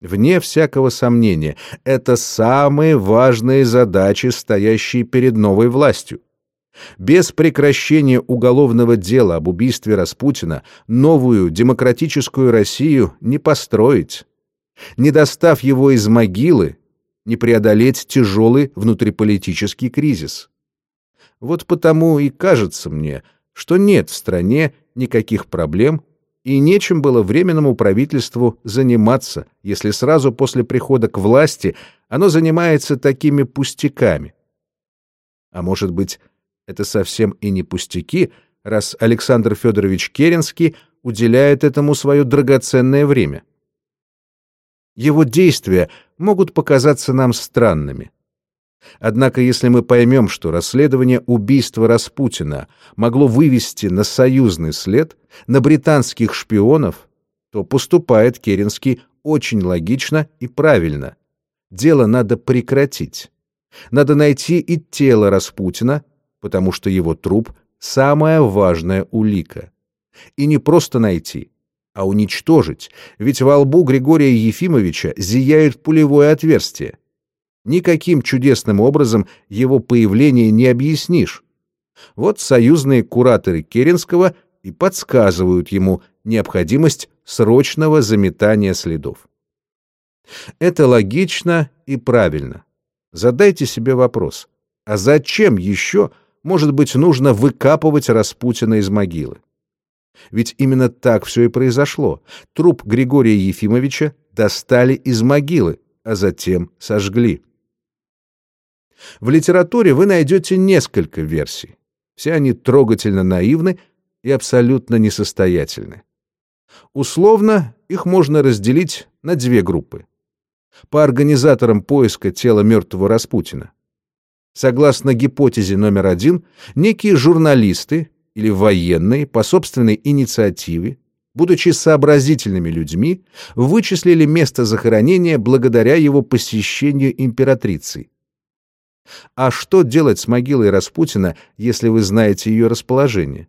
Вне всякого сомнения, это самые важные задачи, стоящие перед новой властью. Без прекращения уголовного дела об убийстве Распутина новую демократическую Россию не построить. Не достав его из могилы, не преодолеть тяжелый внутриполитический кризис. Вот потому и кажется мне, что нет в стране никаких проблем и нечем было Временному правительству заниматься, если сразу после прихода к власти оно занимается такими пустяками. А может быть, это совсем и не пустяки, раз Александр Федорович Керенский уделяет этому свое драгоценное время. Его действия могут показаться нам странными. Однако, если мы поймем, что расследование убийства Распутина могло вывести на союзный след, на британских шпионов, то поступает Керенский очень логично и правильно. Дело надо прекратить. Надо найти и тело Распутина, потому что его труп — самая важная улика. И не просто найти, а уничтожить, ведь во лбу Григория Ефимовича зияет пулевое отверстие. Никаким чудесным образом его появление не объяснишь. Вот союзные кураторы Керенского и подсказывают ему необходимость срочного заметания следов. Это логично и правильно. Задайте себе вопрос, а зачем еще, может быть, нужно выкапывать Распутина из могилы? Ведь именно так все и произошло. Труп Григория Ефимовича достали из могилы, а затем сожгли. В литературе вы найдете несколько версий. Все они трогательно наивны и абсолютно несостоятельны. Условно их можно разделить на две группы. По организаторам поиска тела мертвого Распутина. Согласно гипотезе номер один, некие журналисты или военные по собственной инициативе, будучи сообразительными людьми, вычислили место захоронения благодаря его посещению императрицей. А что делать с могилой Распутина, если вы знаете ее расположение?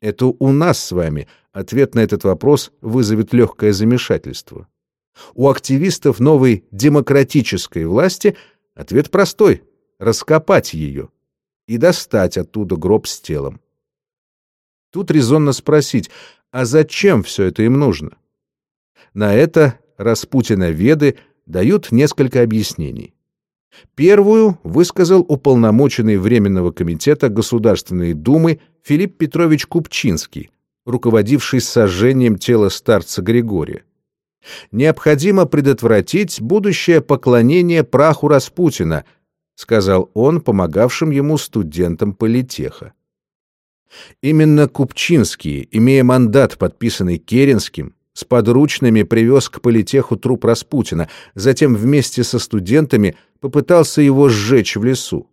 Это у нас с вами ответ на этот вопрос вызовет легкое замешательство. У активистов новой демократической власти ответ простой — раскопать ее и достать оттуда гроб с телом. Тут резонно спросить, а зачем все это им нужно? На это Распутина-веды дают несколько объяснений. Первую высказал уполномоченный Временного комитета Государственной Думы Филипп Петрович Купчинский, руководивший сожжением тела старца Григория. «Необходимо предотвратить будущее поклонение праху Распутина», сказал он помогавшим ему студентам политеха. Именно Купчинский, имея мандат, подписанный Керенским, с подручными привез к политеху труп Распутина, затем вместе со студентами попытался его сжечь в лесу.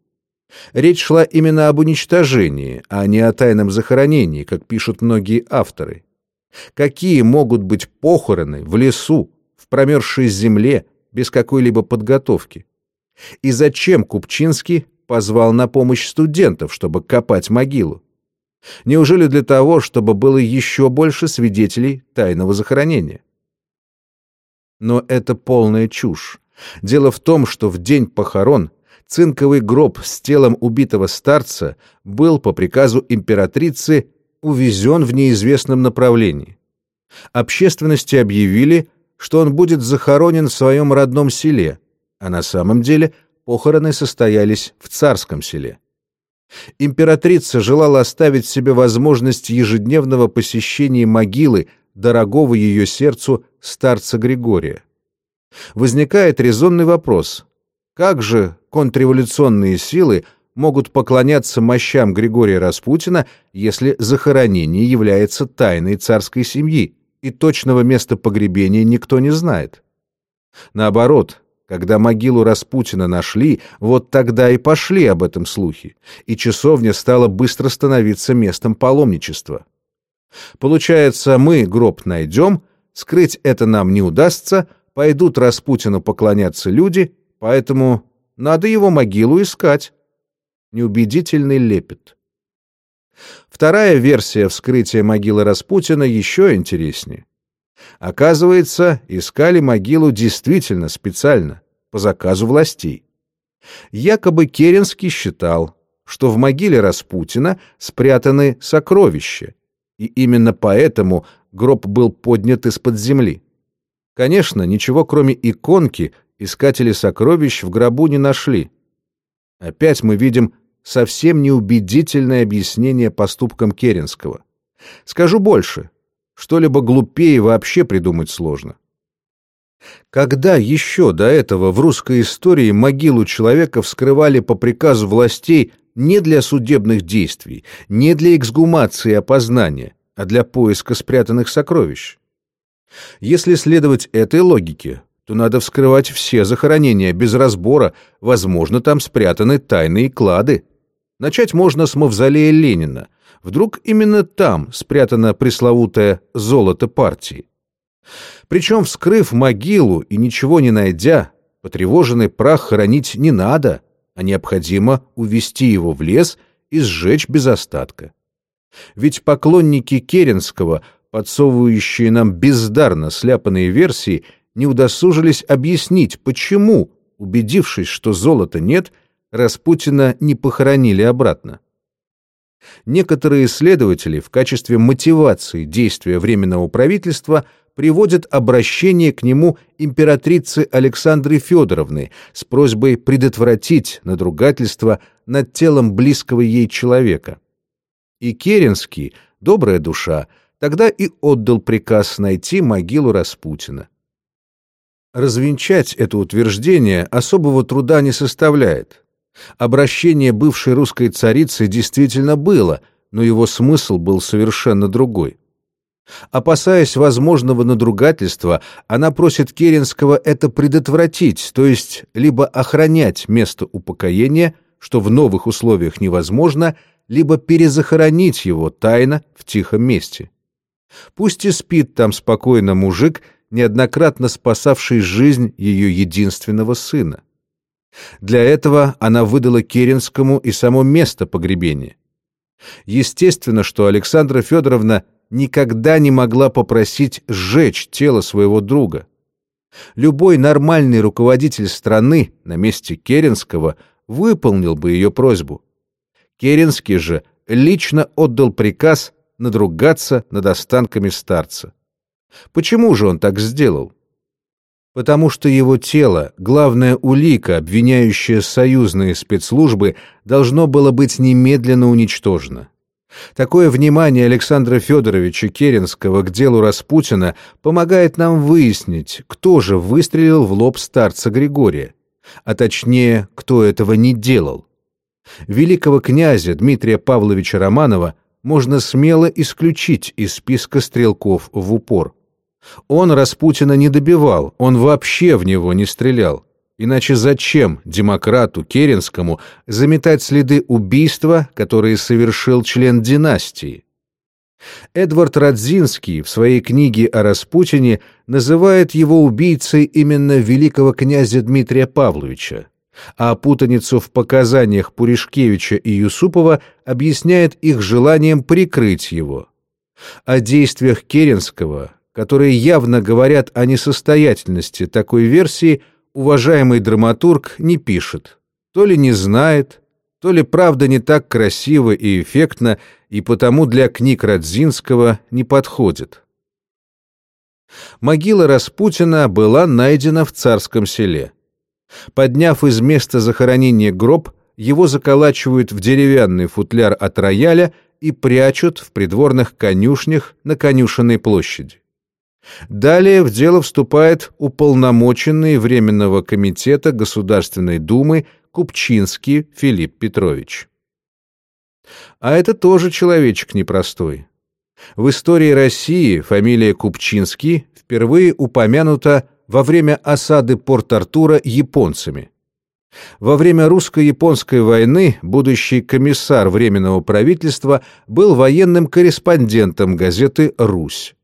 Речь шла именно об уничтожении, а не о тайном захоронении, как пишут многие авторы. Какие могут быть похороны в лесу, в промерзшей земле, без какой-либо подготовки? И зачем Купчинский позвал на помощь студентов, чтобы копать могилу? Неужели для того, чтобы было еще больше свидетелей тайного захоронения? Но это полная чушь. Дело в том, что в день похорон цинковый гроб с телом убитого старца был по приказу императрицы увезен в неизвестном направлении. Общественности объявили, что он будет захоронен в своем родном селе, а на самом деле похороны состоялись в царском селе. Императрица желала оставить себе возможность ежедневного посещения могилы дорогого ее сердцу старца Григория. Возникает резонный вопрос. Как же контрреволюционные силы могут поклоняться мощам Григория Распутина, если захоронение является тайной царской семьи, и точного места погребения никто не знает? Наоборот, когда могилу Распутина нашли, вот тогда и пошли об этом слухи, и часовня стала быстро становиться местом паломничества. Получается, мы гроб найдем, скрыть это нам не удастся, пойдут Распутину поклоняться люди, поэтому надо его могилу искать. Неубедительный лепет. Вторая версия вскрытия могилы Распутина еще интереснее. Оказывается, искали могилу действительно специально, по заказу властей. Якобы Керенский считал, что в могиле Распутина спрятаны сокровища, и именно поэтому гроб был поднят из-под земли. Конечно, ничего кроме иконки искатели сокровищ в гробу не нашли. Опять мы видим совсем неубедительное объяснение поступкам Керенского. Скажу больше, что-либо глупее вообще придумать сложно. Когда еще до этого в русской истории могилу человека вскрывали по приказу властей не для судебных действий, не для эксгумации и опознания, а для поиска спрятанных сокровищ? Если следовать этой логике, то надо вскрывать все захоронения без разбора, возможно, там спрятаны тайные клады. Начать можно с мавзолея Ленина — Вдруг именно там спрятано пресловутое «золото партии». Причем, вскрыв могилу и ничего не найдя, потревоженный прах хоронить не надо, а необходимо увести его в лес и сжечь без остатка. Ведь поклонники Керенского, подсовывающие нам бездарно сляпанные версии, не удосужились объяснить, почему, убедившись, что золота нет, Распутина не похоронили обратно. Некоторые исследователи в качестве мотивации действия Временного правительства приводят обращение к нему императрицы Александры Федоровны с просьбой предотвратить надругательство над телом близкого ей человека. И Керенский, добрая душа, тогда и отдал приказ найти могилу Распутина. Развенчать это утверждение особого труда не составляет. Обращение бывшей русской царицы действительно было, но его смысл был совершенно другой. Опасаясь возможного надругательства, она просит Керенского это предотвратить, то есть либо охранять место упокоения, что в новых условиях невозможно, либо перезахоронить его тайно в тихом месте. Пусть и спит там спокойно мужик, неоднократно спасавший жизнь ее единственного сына. Для этого она выдала Керенскому и само место погребения. Естественно, что Александра Федоровна никогда не могла попросить сжечь тело своего друга. Любой нормальный руководитель страны на месте Керенского выполнил бы ее просьбу. Керенский же лично отдал приказ надругаться над останками старца. Почему же он так сделал? потому что его тело, главная улика, обвиняющая союзные спецслужбы, должно было быть немедленно уничтожено. Такое внимание Александра Федоровича Керенского к делу Распутина помогает нам выяснить, кто же выстрелил в лоб старца Григория, а точнее, кто этого не делал. Великого князя Дмитрия Павловича Романова можно смело исключить из списка стрелков в упор. Он Распутина не добивал, он вообще в него не стрелял. Иначе зачем демократу Керенскому заметать следы убийства, которые совершил член династии? Эдвард Радзинский в своей книге о Распутине называет его убийцей именно великого князя Дмитрия Павловича, а путаницу в показаниях Пуришкевича и Юсупова объясняет их желанием прикрыть его. О действиях Керенского которые явно говорят о несостоятельности такой версии, уважаемый драматург не пишет. То ли не знает, то ли правда не так красиво и эффектно, и потому для книг Радзинского не подходит. Могила Распутина была найдена в царском селе. Подняв из места захоронения гроб, его заколачивают в деревянный футляр от рояля и прячут в придворных конюшнях на конюшенной площади. Далее в дело вступает уполномоченный Временного комитета Государственной Думы Купчинский Филипп Петрович. А это тоже человечек непростой. В истории России фамилия Купчинский впервые упомянута во время осады Порт-Артура японцами. Во время русско-японской войны будущий комиссар Временного правительства был военным корреспондентом газеты «Русь».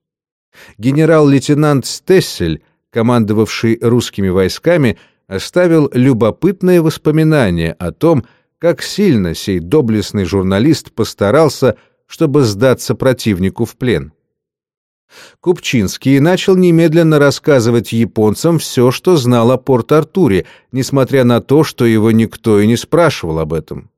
Генерал-лейтенант Стессель, командовавший русскими войсками, оставил любопытные воспоминания о том, как сильно сей доблестный журналист постарался, чтобы сдаться противнику в плен. Купчинский начал немедленно рассказывать японцам все, что знал о Порт-Артуре, несмотря на то, что его никто и не спрашивал об этом.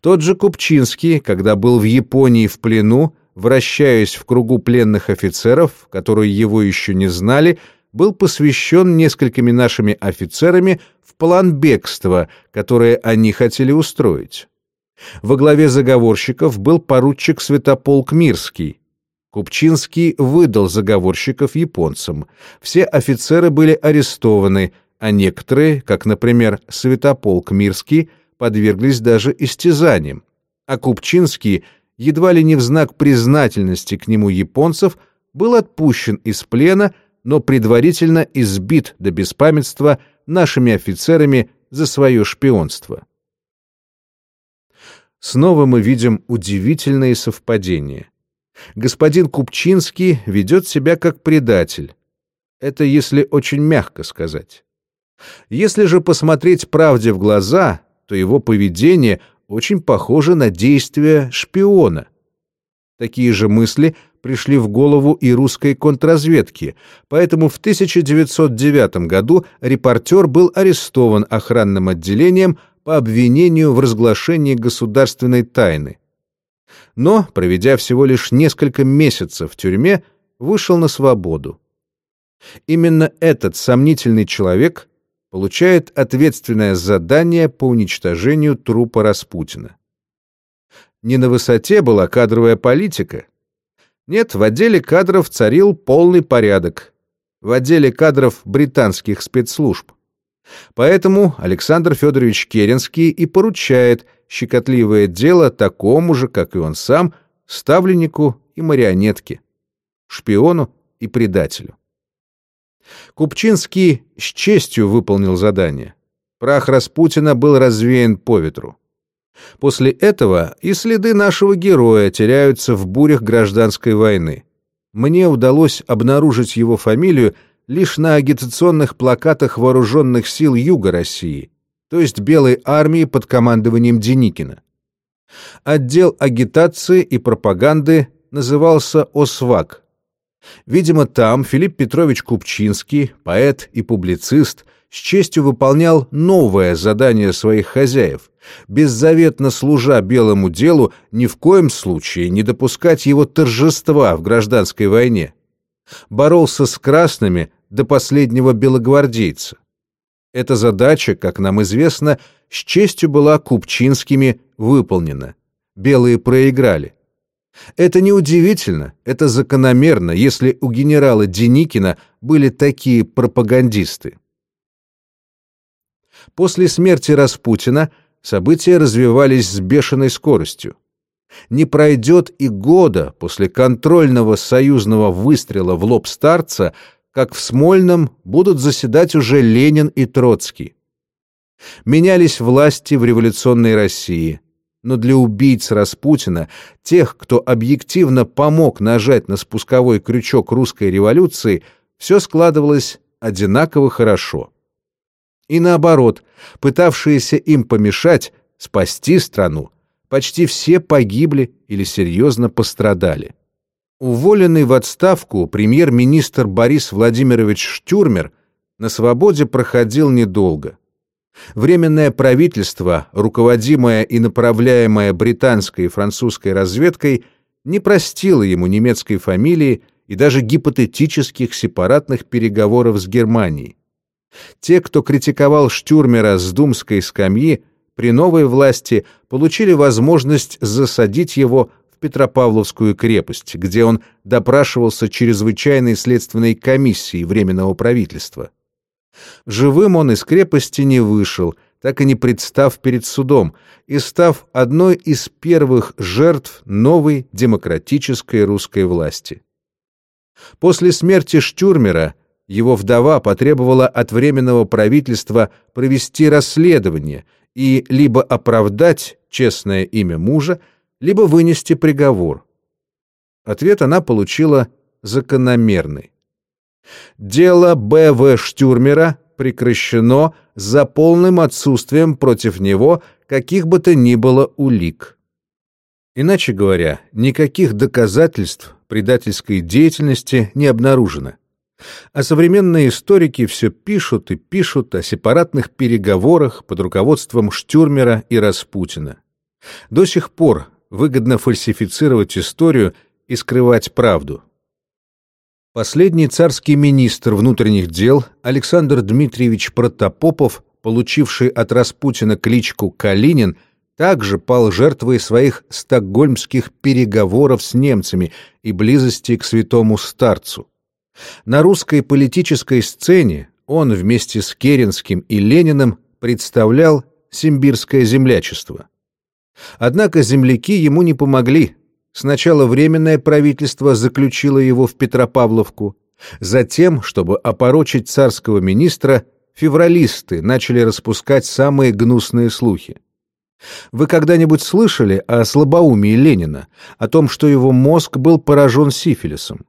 Тот же Купчинский, когда был в Японии в плену, вращаясь в кругу пленных офицеров, которые его еще не знали, был посвящен несколькими нашими офицерами в план бегства, которое они хотели устроить. Во главе заговорщиков был поручик Святополк Мирский. Купчинский выдал заговорщиков японцам. Все офицеры были арестованы, а некоторые, как, например, Святополк Мирский, подверглись даже истязаниям. А Купчинский – едва ли не в знак признательности к нему японцев, был отпущен из плена, но предварительно избит до беспамятства нашими офицерами за свое шпионство. Снова мы видим удивительные совпадения. Господин Купчинский ведет себя как предатель. Это если очень мягко сказать. Если же посмотреть правде в глаза, то его поведение очень похоже на действия шпиона. Такие же мысли пришли в голову и русской контрразведке, поэтому в 1909 году репортер был арестован охранным отделением по обвинению в разглашении государственной тайны. Но, проведя всего лишь несколько месяцев в тюрьме, вышел на свободу. Именно этот сомнительный человек получает ответственное задание по уничтожению трупа Распутина. Не на высоте была кадровая политика. Нет, в отделе кадров царил полный порядок. В отделе кадров британских спецслужб. Поэтому Александр Федорович Керенский и поручает щекотливое дело такому же, как и он сам, ставленнику и марионетке, шпиону и предателю. Купчинский с честью выполнил задание. Прах Распутина был развеян по ветру. После этого и следы нашего героя теряются в бурях гражданской войны. Мне удалось обнаружить его фамилию лишь на агитационных плакатах вооруженных сил Юга России, то есть Белой армии под командованием Деникина. Отдел агитации и пропаганды назывался ОСВАК Видимо, там Филипп Петрович Купчинский, поэт и публицист, с честью выполнял новое задание своих хозяев, беззаветно служа белому делу, ни в коем случае не допускать его торжества в гражданской войне. Боролся с красными, до последнего белогвардейца. Эта задача, как нам известно, с честью была купчинскими выполнена. Белые проиграли. Это неудивительно, это закономерно, если у генерала Деникина были такие пропагандисты. После смерти Распутина события развивались с бешеной скоростью. Не пройдет и года после контрольного союзного выстрела в лоб старца, как в Смольном будут заседать уже Ленин и Троцкий. Менялись власти в революционной России, но для убийц Распутина, тех, кто объективно помог нажать на спусковой крючок русской революции, все складывалось одинаково хорошо. И наоборот, пытавшиеся им помешать, спасти страну, почти все погибли или серьезно пострадали. Уволенный в отставку премьер-министр Борис Владимирович Штюрмер на свободе проходил недолго. Временное правительство, руководимое и направляемое британской и французской разведкой, не простило ему немецкой фамилии и даже гипотетических сепаратных переговоров с Германией. Те, кто критиковал Штюрмера с думской скамьи, при новой власти получили возможность засадить его Петропавловскую крепость, где он допрашивался чрезвычайной следственной комиссией Временного правительства. Живым он из крепости не вышел, так и не представ перед судом, и став одной из первых жертв новой демократической русской власти. После смерти Штюрмера его вдова потребовала от Временного правительства провести расследование и либо оправдать честное имя мужа, либо вынести приговор. Ответ она получила закономерный. Дело Б.В. Штюрмера прекращено за полным отсутствием против него каких бы то ни было улик. Иначе говоря, никаких доказательств предательской деятельности не обнаружено. А современные историки все пишут и пишут о сепаратных переговорах под руководством Штюрмера и Распутина. До сих пор выгодно фальсифицировать историю и скрывать правду. Последний царский министр внутренних дел Александр Дмитриевич Протопопов, получивший от Распутина кличку Калинин, также пал жертвой своих стокгольмских переговоров с немцами и близости к святому старцу. На русской политической сцене он вместе с Керенским и Лениным представлял симбирское землячество. Однако земляки ему не помогли, Сначала Временное правительство заключило его в Петропавловку, затем, чтобы опорочить царского министра, февралисты начали распускать самые гнусные слухи. Вы когда-нибудь слышали о слабоумии Ленина, о том, что его мозг был поражен сифилисом?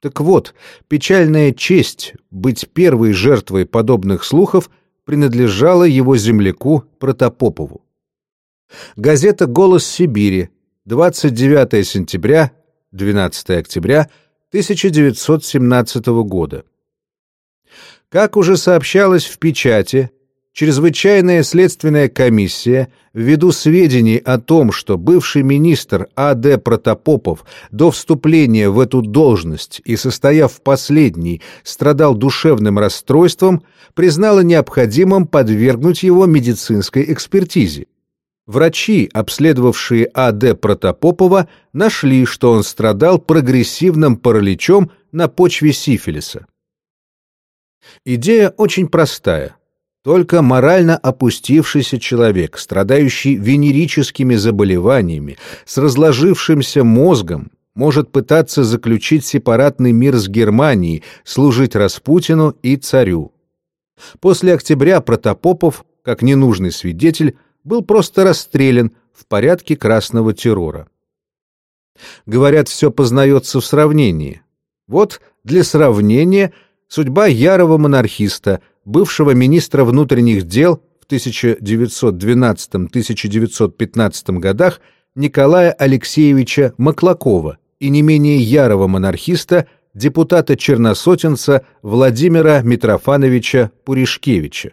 Так вот, печальная честь быть первой жертвой подобных слухов принадлежала его земляку Протопопову. Газета «Голос Сибири» 29 сентября, 12 октября 1917 года. Как уже сообщалось в печати, Чрезвычайная следственная комиссия, ввиду сведений о том, что бывший министр А.Д. Протопопов до вступления в эту должность и состояв в последней страдал душевным расстройством, признала необходимым подвергнуть его медицинской экспертизе. Врачи, обследовавшие А.Д. Протопопова, нашли, что он страдал прогрессивным параличом на почве сифилиса. Идея очень простая. Только морально опустившийся человек, страдающий венерическими заболеваниями, с разложившимся мозгом, может пытаться заключить сепаратный мир с Германией, служить Распутину и царю. После октября Протопопов, как ненужный свидетель, был просто расстрелян в порядке красного террора. Говорят, все познается в сравнении. Вот для сравнения судьба ярого монархиста, бывшего министра внутренних дел в 1912-1915 годах Николая Алексеевича Маклакова и не менее ярого монархиста, депутата-черносотенца Владимира Митрофановича Пуришкевича.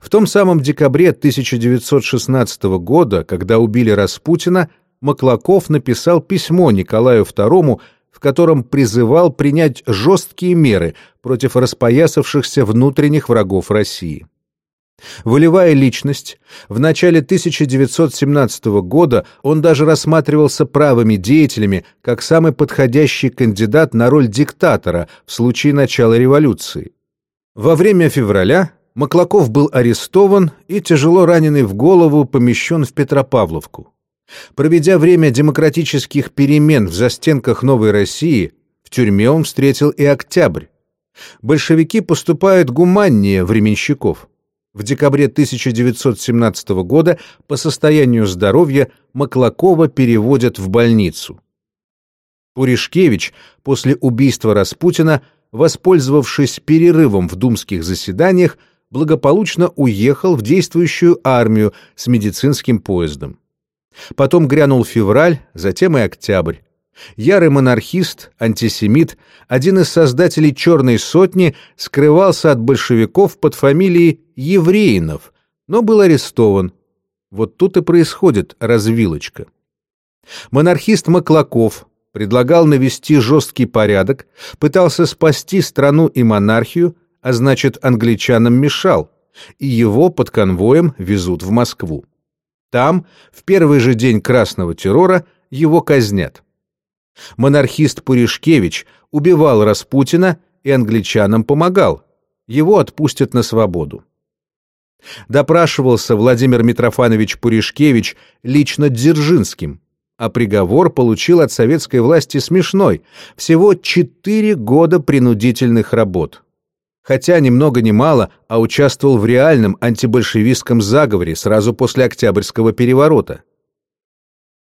В том самом декабре 1916 года, когда убили Распутина, Маклаков написал письмо Николаю II, в котором призывал принять жесткие меры против распоясавшихся внутренних врагов России. Волевая личность, в начале 1917 года он даже рассматривался правыми деятелями как самый подходящий кандидат на роль диктатора в случае начала революции. Во время февраля Маклаков был арестован и, тяжело раненый в голову, помещен в Петропавловку. Проведя время демократических перемен в застенках Новой России, в тюрьме он встретил и октябрь. Большевики поступают гуманнее временщиков. В декабре 1917 года по состоянию здоровья Маклакова переводят в больницу. Пуришкевич после убийства Распутина, воспользовавшись перерывом в думских заседаниях, благополучно уехал в действующую армию с медицинским поездом. Потом грянул февраль, затем и октябрь. Ярый монархист, антисемит, один из создателей «Черной сотни» скрывался от большевиков под фамилией Евреинов, но был арестован. Вот тут и происходит развилочка. Монархист Маклаков предлагал навести жесткий порядок, пытался спасти страну и монархию, а значит, англичанам мешал, и его под конвоем везут в Москву. Там, в первый же день красного террора, его казнят. Монархист Пуришкевич убивал Распутина и англичанам помогал. Его отпустят на свободу. Допрашивался Владимир Митрофанович Пуришкевич лично Дзержинским, а приговор получил от советской власти смешной – всего четыре года принудительных работ хотя ни много ни мало, а участвовал в реальном антибольшевистском заговоре сразу после Октябрьского переворота.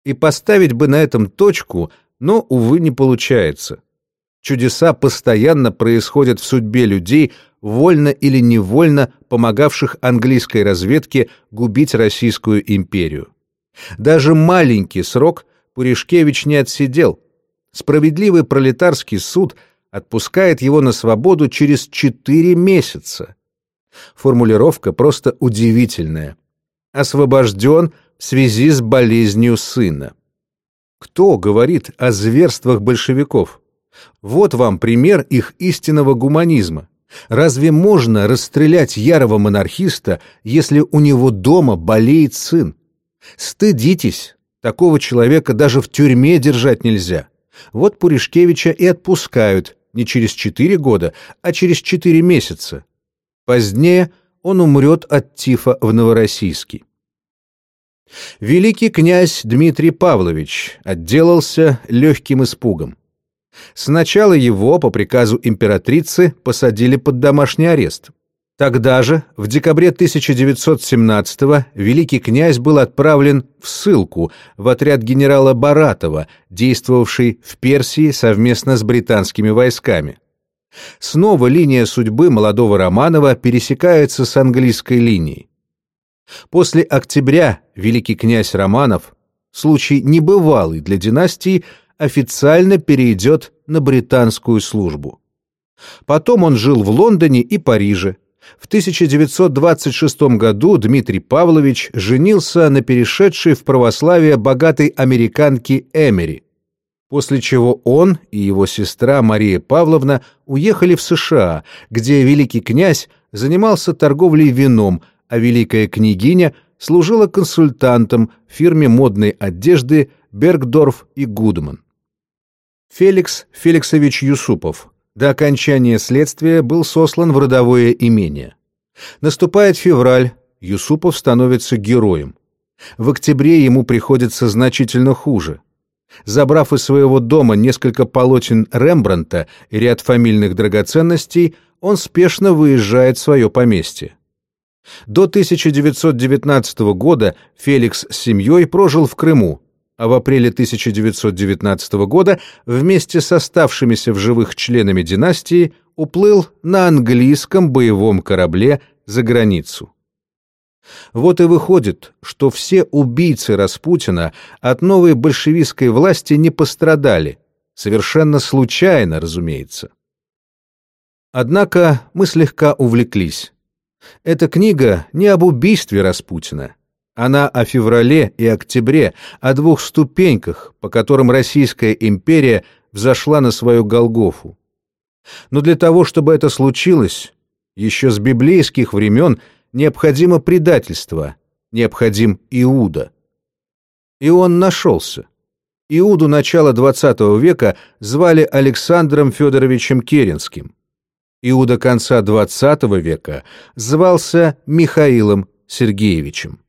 И поставить бы на этом точку, но, увы, не получается. Чудеса постоянно происходят в судьбе людей, вольно или невольно помогавших английской разведке губить Российскую империю. Даже маленький срок Пуришкевич не отсидел. Справедливый пролетарский суд – отпускает его на свободу через 4 месяца. Формулировка просто удивительная. Освобожден в связи с болезнью сына. Кто говорит о зверствах большевиков? Вот вам пример их истинного гуманизма. Разве можно расстрелять ярого монархиста, если у него дома болеет сын? Стыдитесь, такого человека даже в тюрьме держать нельзя. Вот Пуришкевича и отпускают, не через четыре года, а через четыре месяца. Позднее он умрет от тифа в Новороссийске. Великий князь Дмитрий Павлович отделался легким испугом. Сначала его, по приказу императрицы, посадили под домашний арест. Тогда же, в декабре 1917-го, великий князь был отправлен в ссылку в отряд генерала Баратова, действовавший в Персии совместно с британскими войсками. Снова линия судьбы молодого Романова пересекается с английской линией. После октября великий князь Романов, случай небывалый для династии, официально перейдет на британскую службу. Потом он жил в Лондоне и Париже, в 1926 году Дмитрий Павлович женился на перешедшей в православие богатой американке Эмери, после чего он и его сестра Мария Павловна уехали в США, где великий князь занимался торговлей вином, а великая княгиня служила консультантом в фирме модной одежды Бергдорф и Гудман. Феликс Феликсович Юсупов, до окончания следствия был сослан в родовое имение. Наступает февраль, Юсупов становится героем. В октябре ему приходится значительно хуже. Забрав из своего дома несколько полотен Рембранта и ряд фамильных драгоценностей, он спешно выезжает в свое поместье. До 1919 года Феликс с семьей прожил в Крыму, а в апреле 1919 года вместе с оставшимися в живых членами династии уплыл на английском боевом корабле за границу. Вот и выходит, что все убийцы Распутина от новой большевистской власти не пострадали, совершенно случайно, разумеется. Однако мы слегка увлеклись. Эта книга не об убийстве Распутина, она о феврале и октябре, о двух ступеньках, по которым Российская империя взошла на свою Голгофу. Но для того, чтобы это случилось, еще с библейских времен необходимо предательство, необходим Иуда. И он нашелся. Иуду начала XX века звали Александром Федоровичем Керенским. Иуда конца XX века звался Михаилом Сергеевичем.